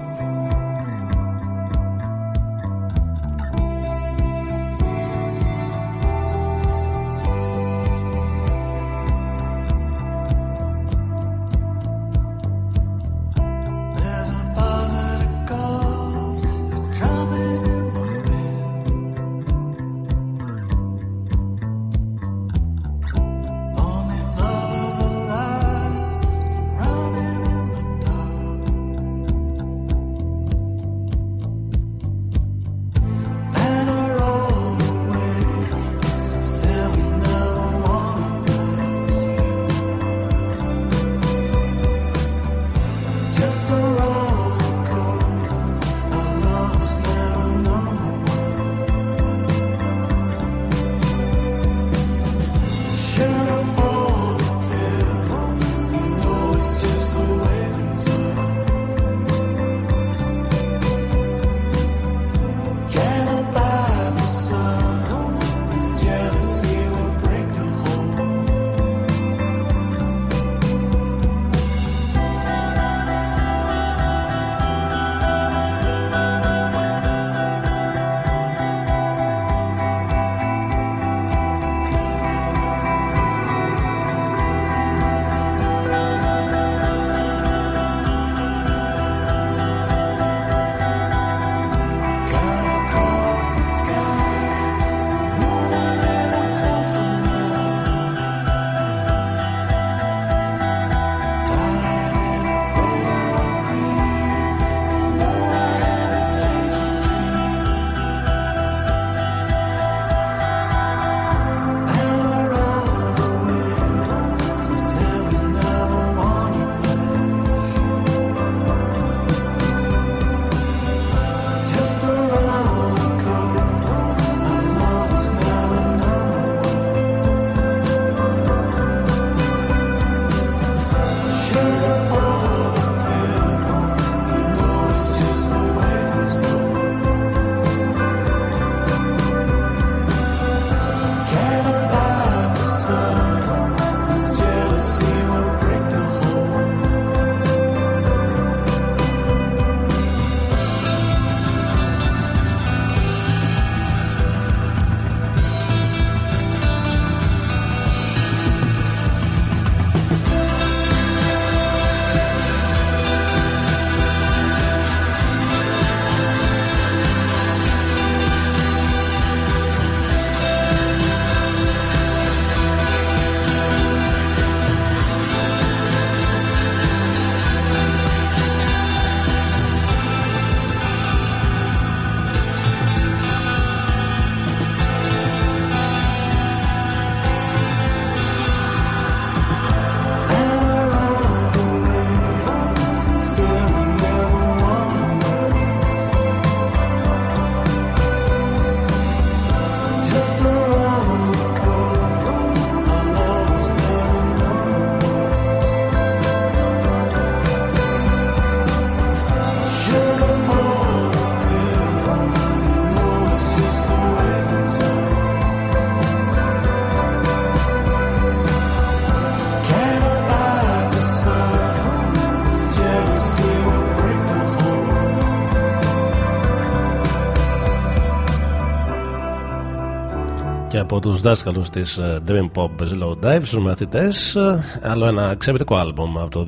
από τους δάσκαλους της ε, Dream Pop Slow Dive στους μαθητές. Ε, άλλο ένα εξαιρετικό άλμπομ από το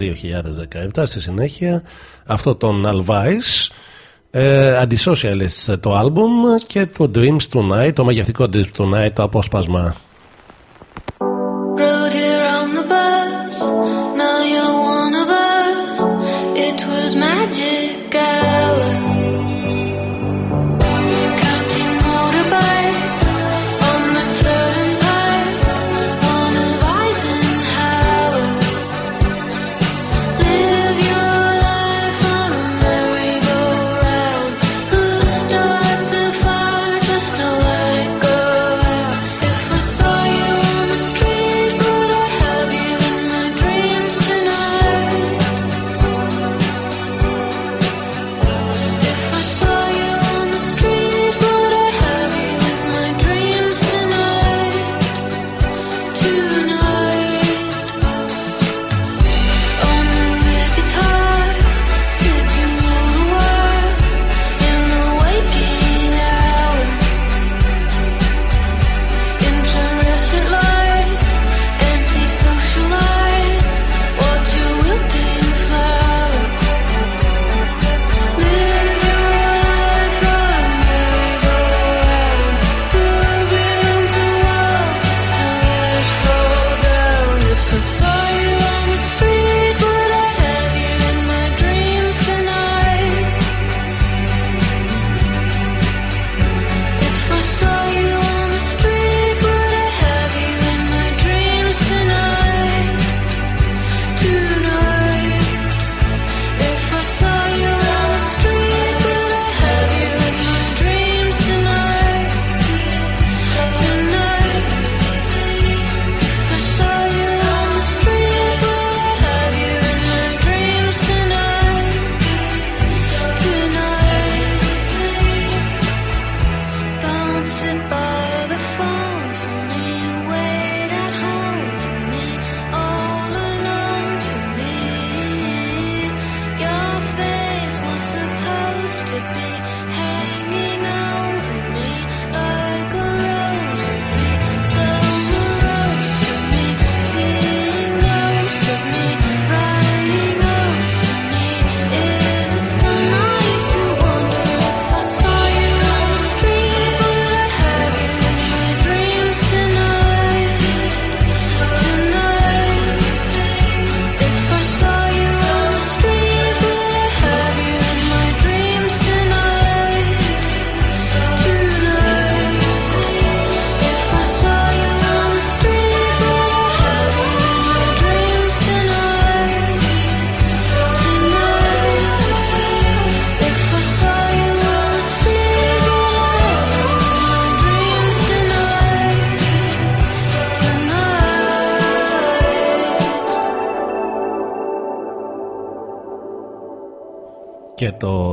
2017 στη συνέχεια. Αυτό τον Alvice ε, Antisocialist το άλμπομ και το Dreams Tonight το μαγευτικό Dreams Tonight το απόσπασμα. Rode here on the bus, now you're one of us. It was magic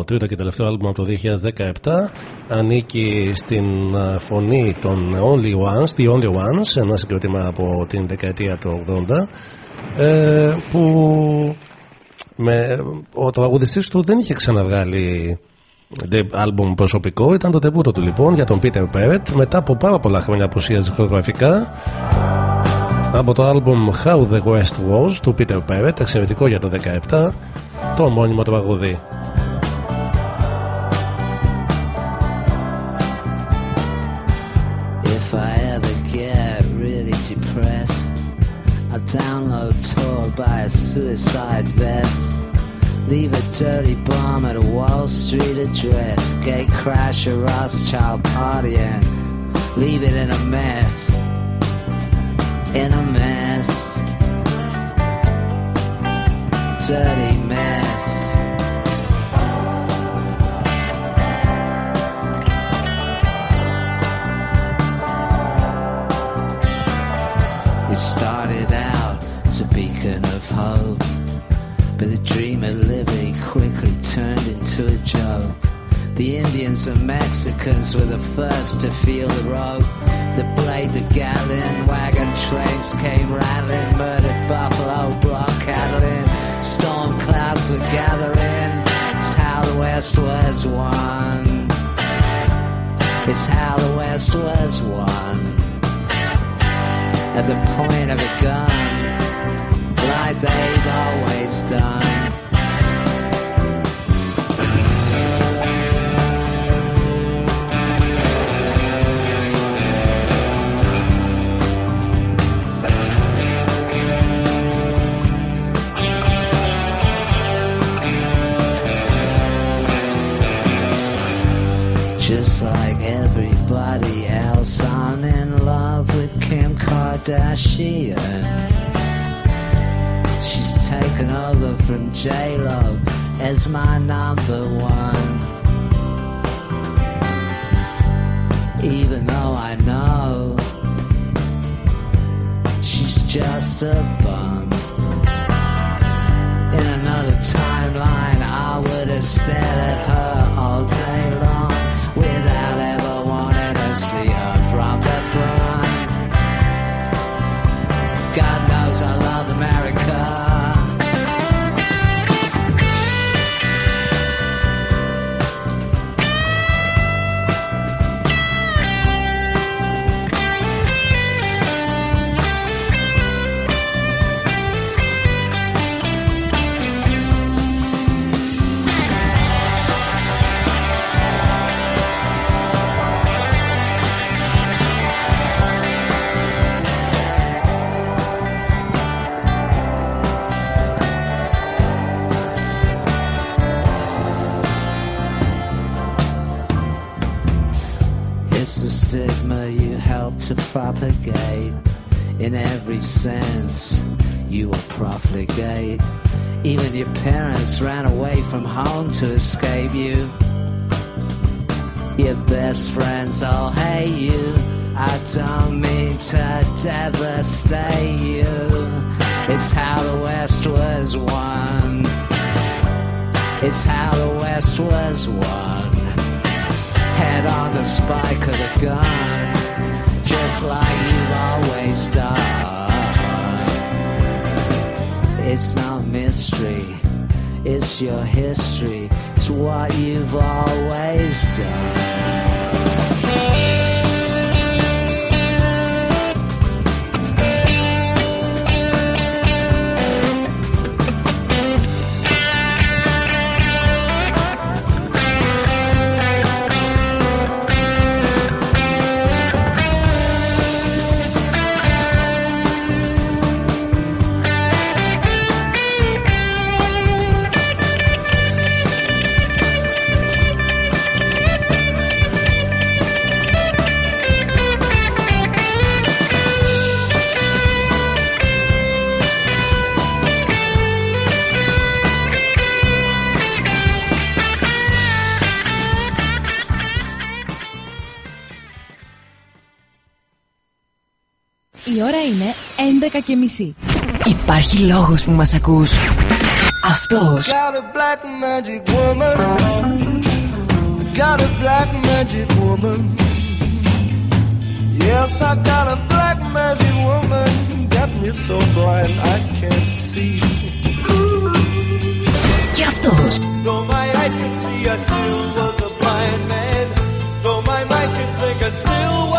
τρίτο και τελευταίο άλμπομ από το 2017 ανήκει στην α, φωνή των Only Ones, The Only Ones, ένα συγκρότημα από την δεκαετία του 80 ε, που με, ο τραγουδιστής του δεν είχε ξαναβγάλει άλμπομ προσωπικό, ήταν το τεμπούτο του λοιπόν για τον Peter Perrett μετά από πάρα πολλά χρόνια απουσίας χορογραφικά. Από το άλμπουμ How the West Was του Peter Perrett, εξαιρετικό για το 17 το μόνιμο τραγουδί If I ever get really depressed, I'll download Tor, buy a suicide vest. Leave a dirty bomb at a Wall Street address. Gate crash a Rothschild party and leave it in a mess. In a mess. Dirty mess. Started out as a beacon of hope, but the dream of liberty quickly turned into a joke. The Indians and Mexicans were the first to feel the rope. The blade, the Gatlin, wagon trains came rattling, murdered buffalo, block cattling. Storm clouds were gathering. It's how the West was won. It's how the West was won. At the point of a gun, like they've always done. Kardashian. She's taken over from J-Lo as my number one. Even though I know she's just a bum. In another timeline, I would have stared at her all day long propagate. In every sense, you will profligate. Even your parents ran away from home to escape you. Your best friends all hate you. I don't mean to devastate you. It's how the West was won. It's how the West was won head on the spike of the gun, just like you've always done. It's not mystery, it's your history, it's what you've always done. Και μισή. Υπάρχει λόγος που μας ακούς. Αυτός. Got a black magic woman. Got a black magic woman. Yes, I got a black magic woman. Got me so blind I can't see. Και αυτός. Though my eyes could see, I still was a blind man. Though my mind could think, I still was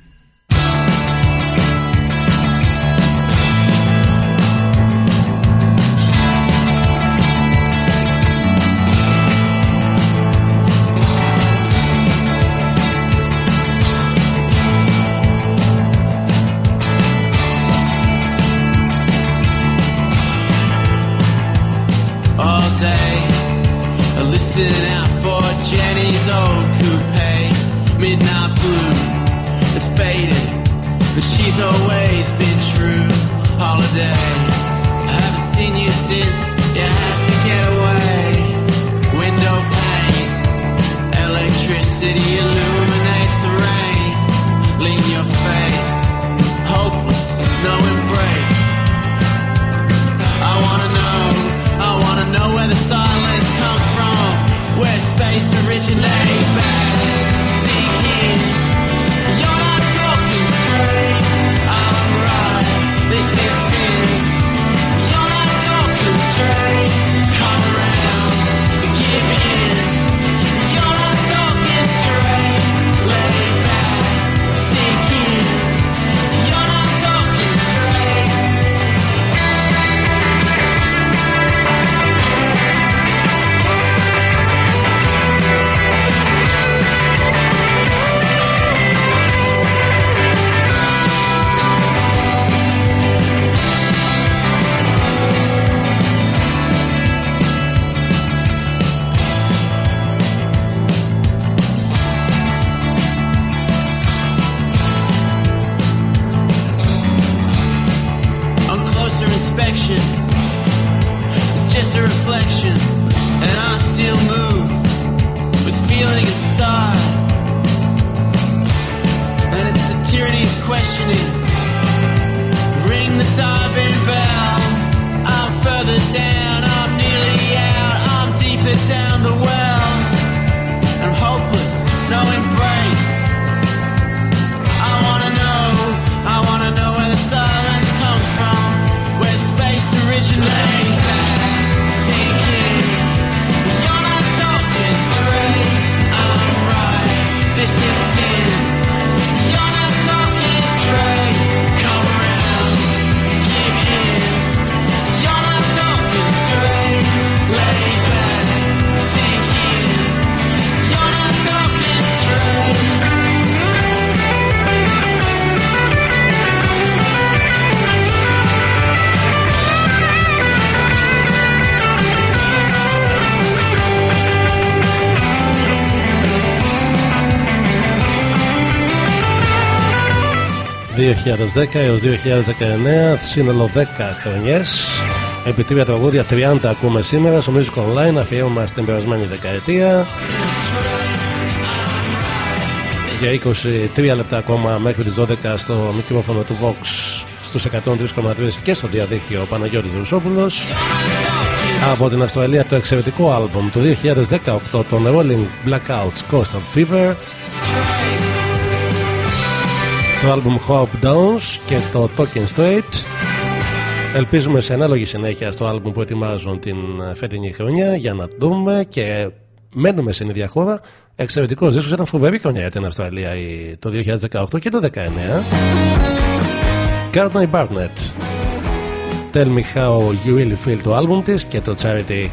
...2010 έως 2019... ...σύνολο 10 χρονιές... ...επιτρία τραγούδια 30 ακούμε σήμερα... ...στο Music Online. Αφιέρωμα στην περασμένη δεκαετία... ...για 23 λεπτά ακόμα μέχρι τις 12 στο μικρόφωνο του Vox... ...στους 103,3 και στο διαδίκτυο... ...ο Παναγιώτης Ρουσόπουλος... από την Αυστραλία το εξαιρετικό άλμπομ του 2018 των Rolling Blackouts Coastal Fever το άλμπουμ Hope Downs και το Talking Straight. Ελπίζουμε σε ανάλογη συνέχεια στο άλμπουμ που ετοιμάζουν την φετινή χρονιά για να δούμε και μένουμε στην ίδια χώρα. Εξαιρετικός δίσκος ήταν φοβερή χρονιά για την Αυστραλία η- το 2018 και το 2019 Courtney Barnett Tell Me How You Really Feel το άλμπουμ της και το Charity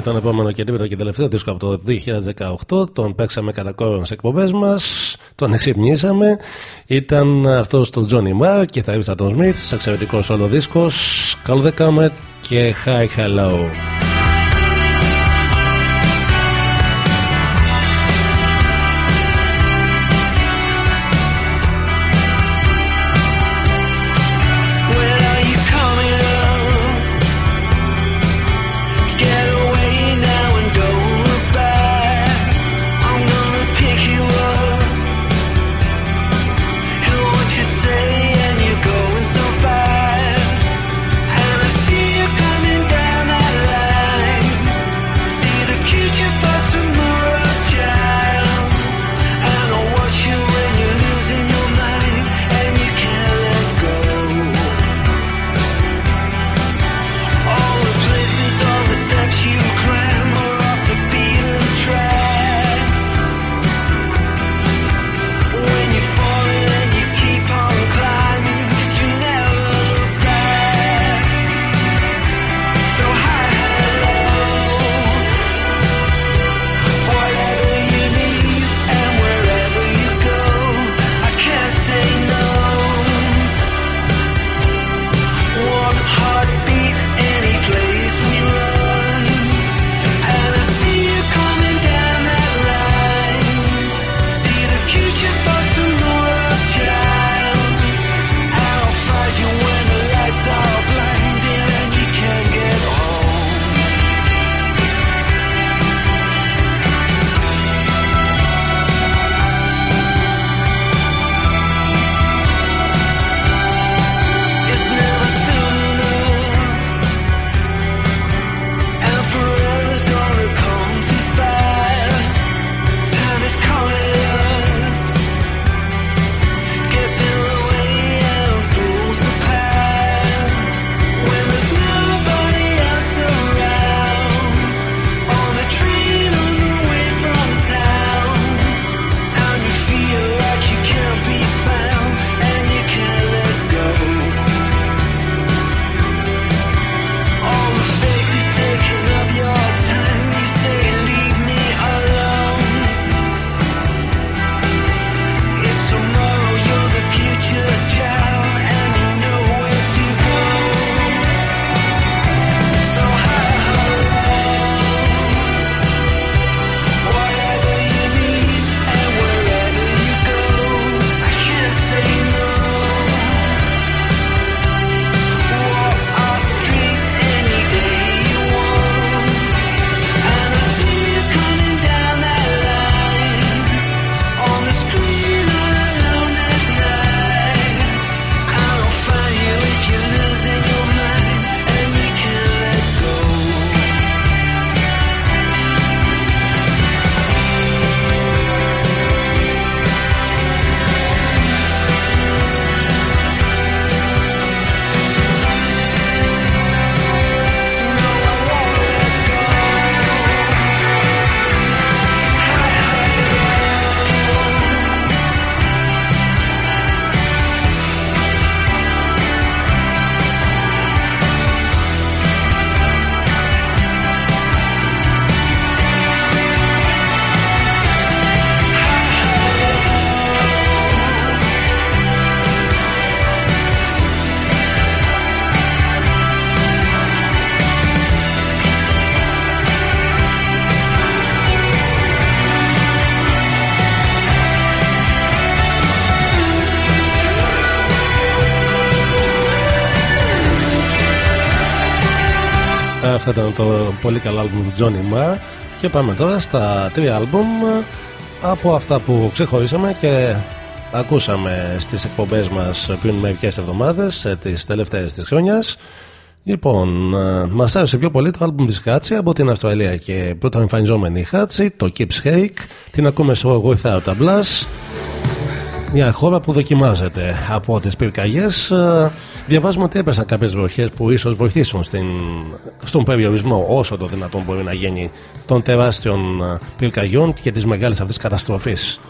και τον επόμενο και και τελευταίο δίσκο από το 2018. Τον παίξαμε κατά κόρον στις εκπομπές μας, τον εξυπνήσαμε. Ήταν αυτός του Τζόνι Μάρ και θα ήρθε τον Σμιθ, εξαιρετικός όλο δίσκος. Καλό δεκάμετ και hi hello. Αυτό ήταν το πολύ καλό άλμπουμ του Johnny Marr. Και πάμε τώρα στα τρία άλμπουμ από αυτά που ξεχωρίσαμε και ακούσαμε στις εκπομπές μας πριν μερικές εβδομάδες ε, τις τελευταίες της χρόνιας. Λοιπόν, ε, μας άρεσε πιο πολύ το άλμπουμ της Χάτσι από την Αυστραλία και πρώτα εμφανιζόμενη η Χάτσι, το Keep την ακούμε στο Without a Blast μια χώρα που δοκιμάζεται από τις πυρκαγιές ε, διαβάζουμε ότι έπεσαν κάποιες βροχές που ίσως βοηθήσουν στον περιορισμό όσο το δυνατόν μπορεί να γίνει των τεράστιων ε, πυρκαγιών και της μεγάλης αυτής καταστροφής.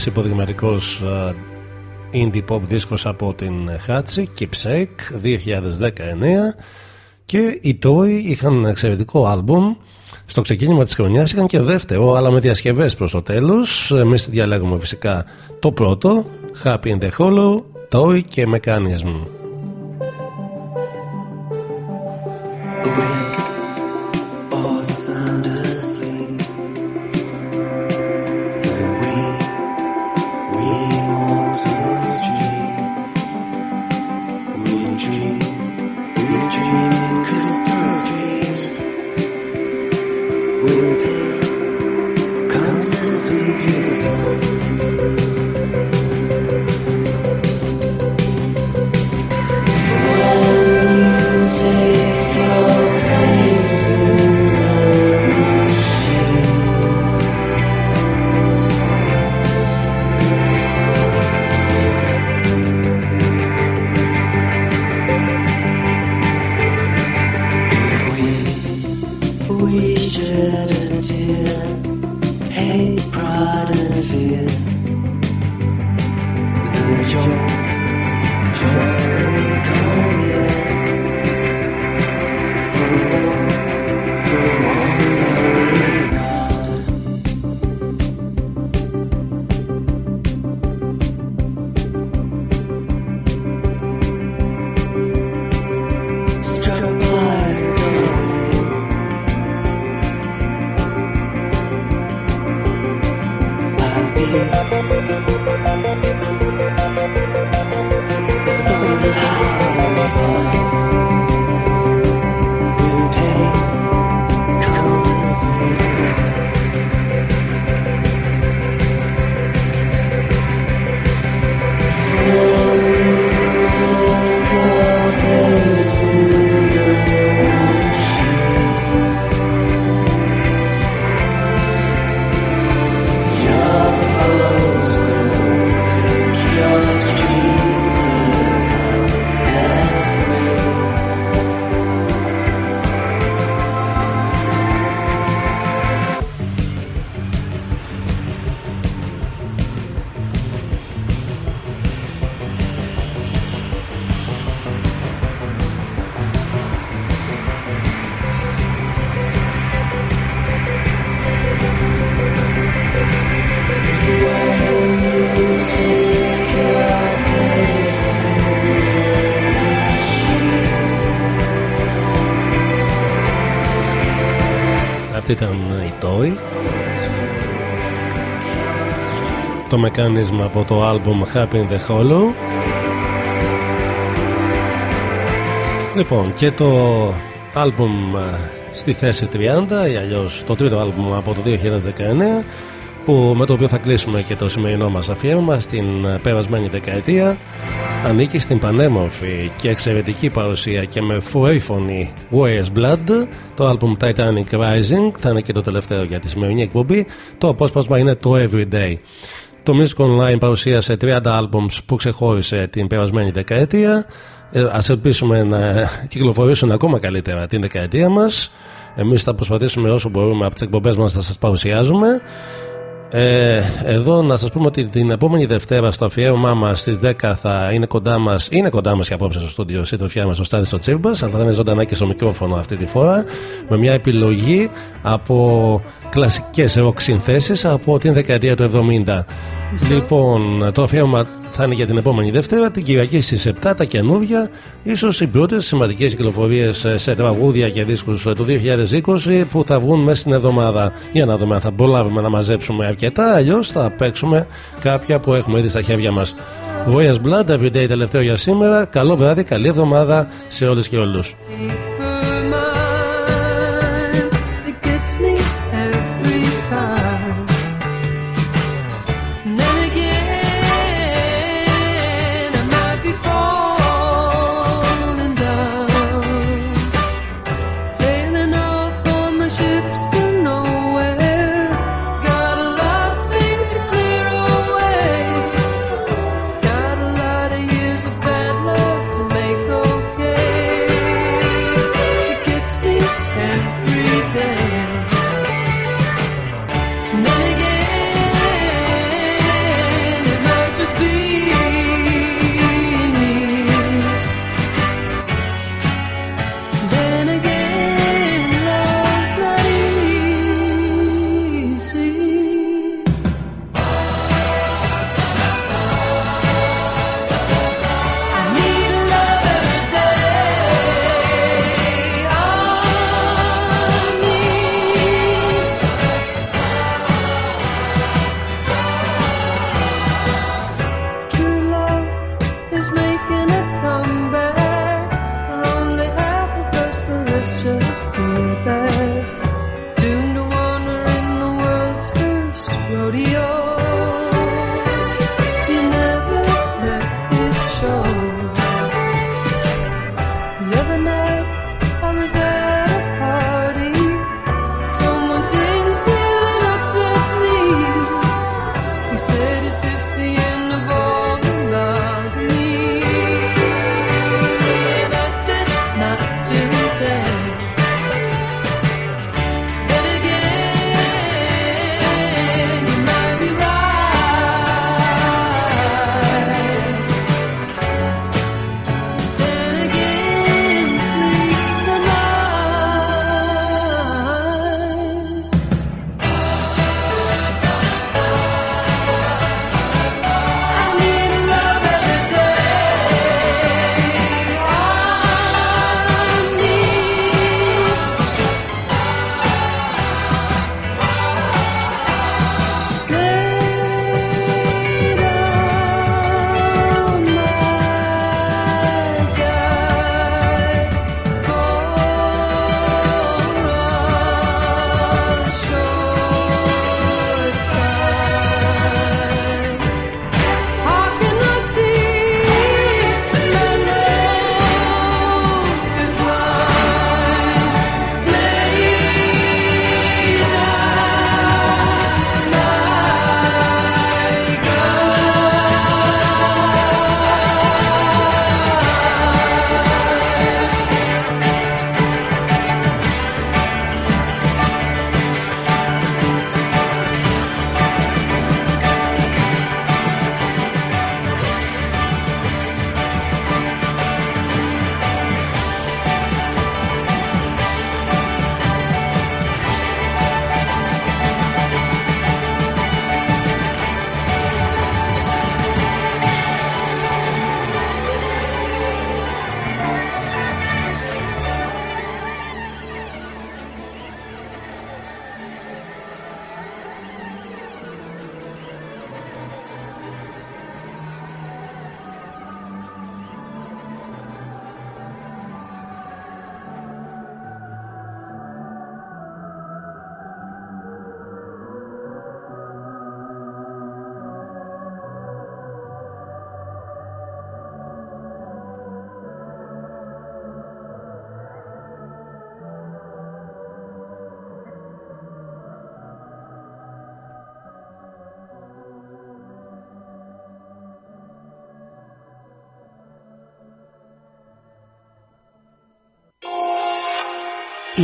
Ένας υποδειγματικός ε, indie pop δίσκος από την Hatsi, Keepsake 2019 και οι Toy είχαν ένα εξαιρετικό άλμπουμ. Στο ξεκίνημα της χρονιάς είχαν και δεύτερο αλλά με διασκευές προς το τέλος. Εμείς διαλέγουμε φυσικά το πρώτο Happy in the Hollow, Toy και Mechanism μεκάνισμα από το άλμπουμ Happy in the Hollow. Λοιπόν και το άλμπουμ ε, στη θέση 30 ή αλλιώς το τρίτο άλμπουμ από το 2019 που με το οποίο θα κλείσουμε και το σημερινό μας αφιέρωμα στην ε, περασμένη δεκαετία ανήκει στην πανέμορφη και εξαιρετική παρουσία και με φουέη φωνή Warriors Blood το άλμπουμ Titanic Rising. Θα είναι και το τελευταίο για τη σημερινή εκπομπή. Το απόσπασμα είναι το Everyday το Music Online παρουσίασε 30 albums που ξεχώρισε την περασμένη δεκαετία. Ε, ας ελπίσουμε να κυκλοφορήσουν ακόμα καλύτερα την δεκαετία μας. Εμείς θα προσπαθήσουμε όσο μπορούμε από τις εκπομπές μας να σας παρουσιάζουμε. Ε, εδώ να σας πούμε ότι την επόμενη Δευτέρα στο αφιέρωμά μας στις 10 θα είναι κοντά μας είναι κοντά μας και απόψε στο στούντιο σύντροφιά μας ο Στάδης ο Τσίρμπας αλλά θα είναι ζωντανά και στο μικρόφωνο αυτή τη φορά με μια επιλογή από κλασικές ροκ συνθέσεις από την δεκαετία του 70 Λοιπόν, το αφιέρωμα θα είναι για την επόμενη Δευτέρα, την Κυριακή στις 7 τα καινούργια, ίσως οι πρώτες σημαντικές κυκλοφορίες σε τραγούδια και δίσκους του 2020 που θα βγουν μέσα στην εβδομάδα. Για να δούμε αν θα προλάβουμε να μαζέψουμε αρκετά, αλλιώς θα παίξουμε κάποια που έχουμε ήδη στα χέρια μας. Warriors Blood, everyday τελευταίο για σήμερα. Καλό βράδυ, καλή εβδομάδα σε όλες και όλους.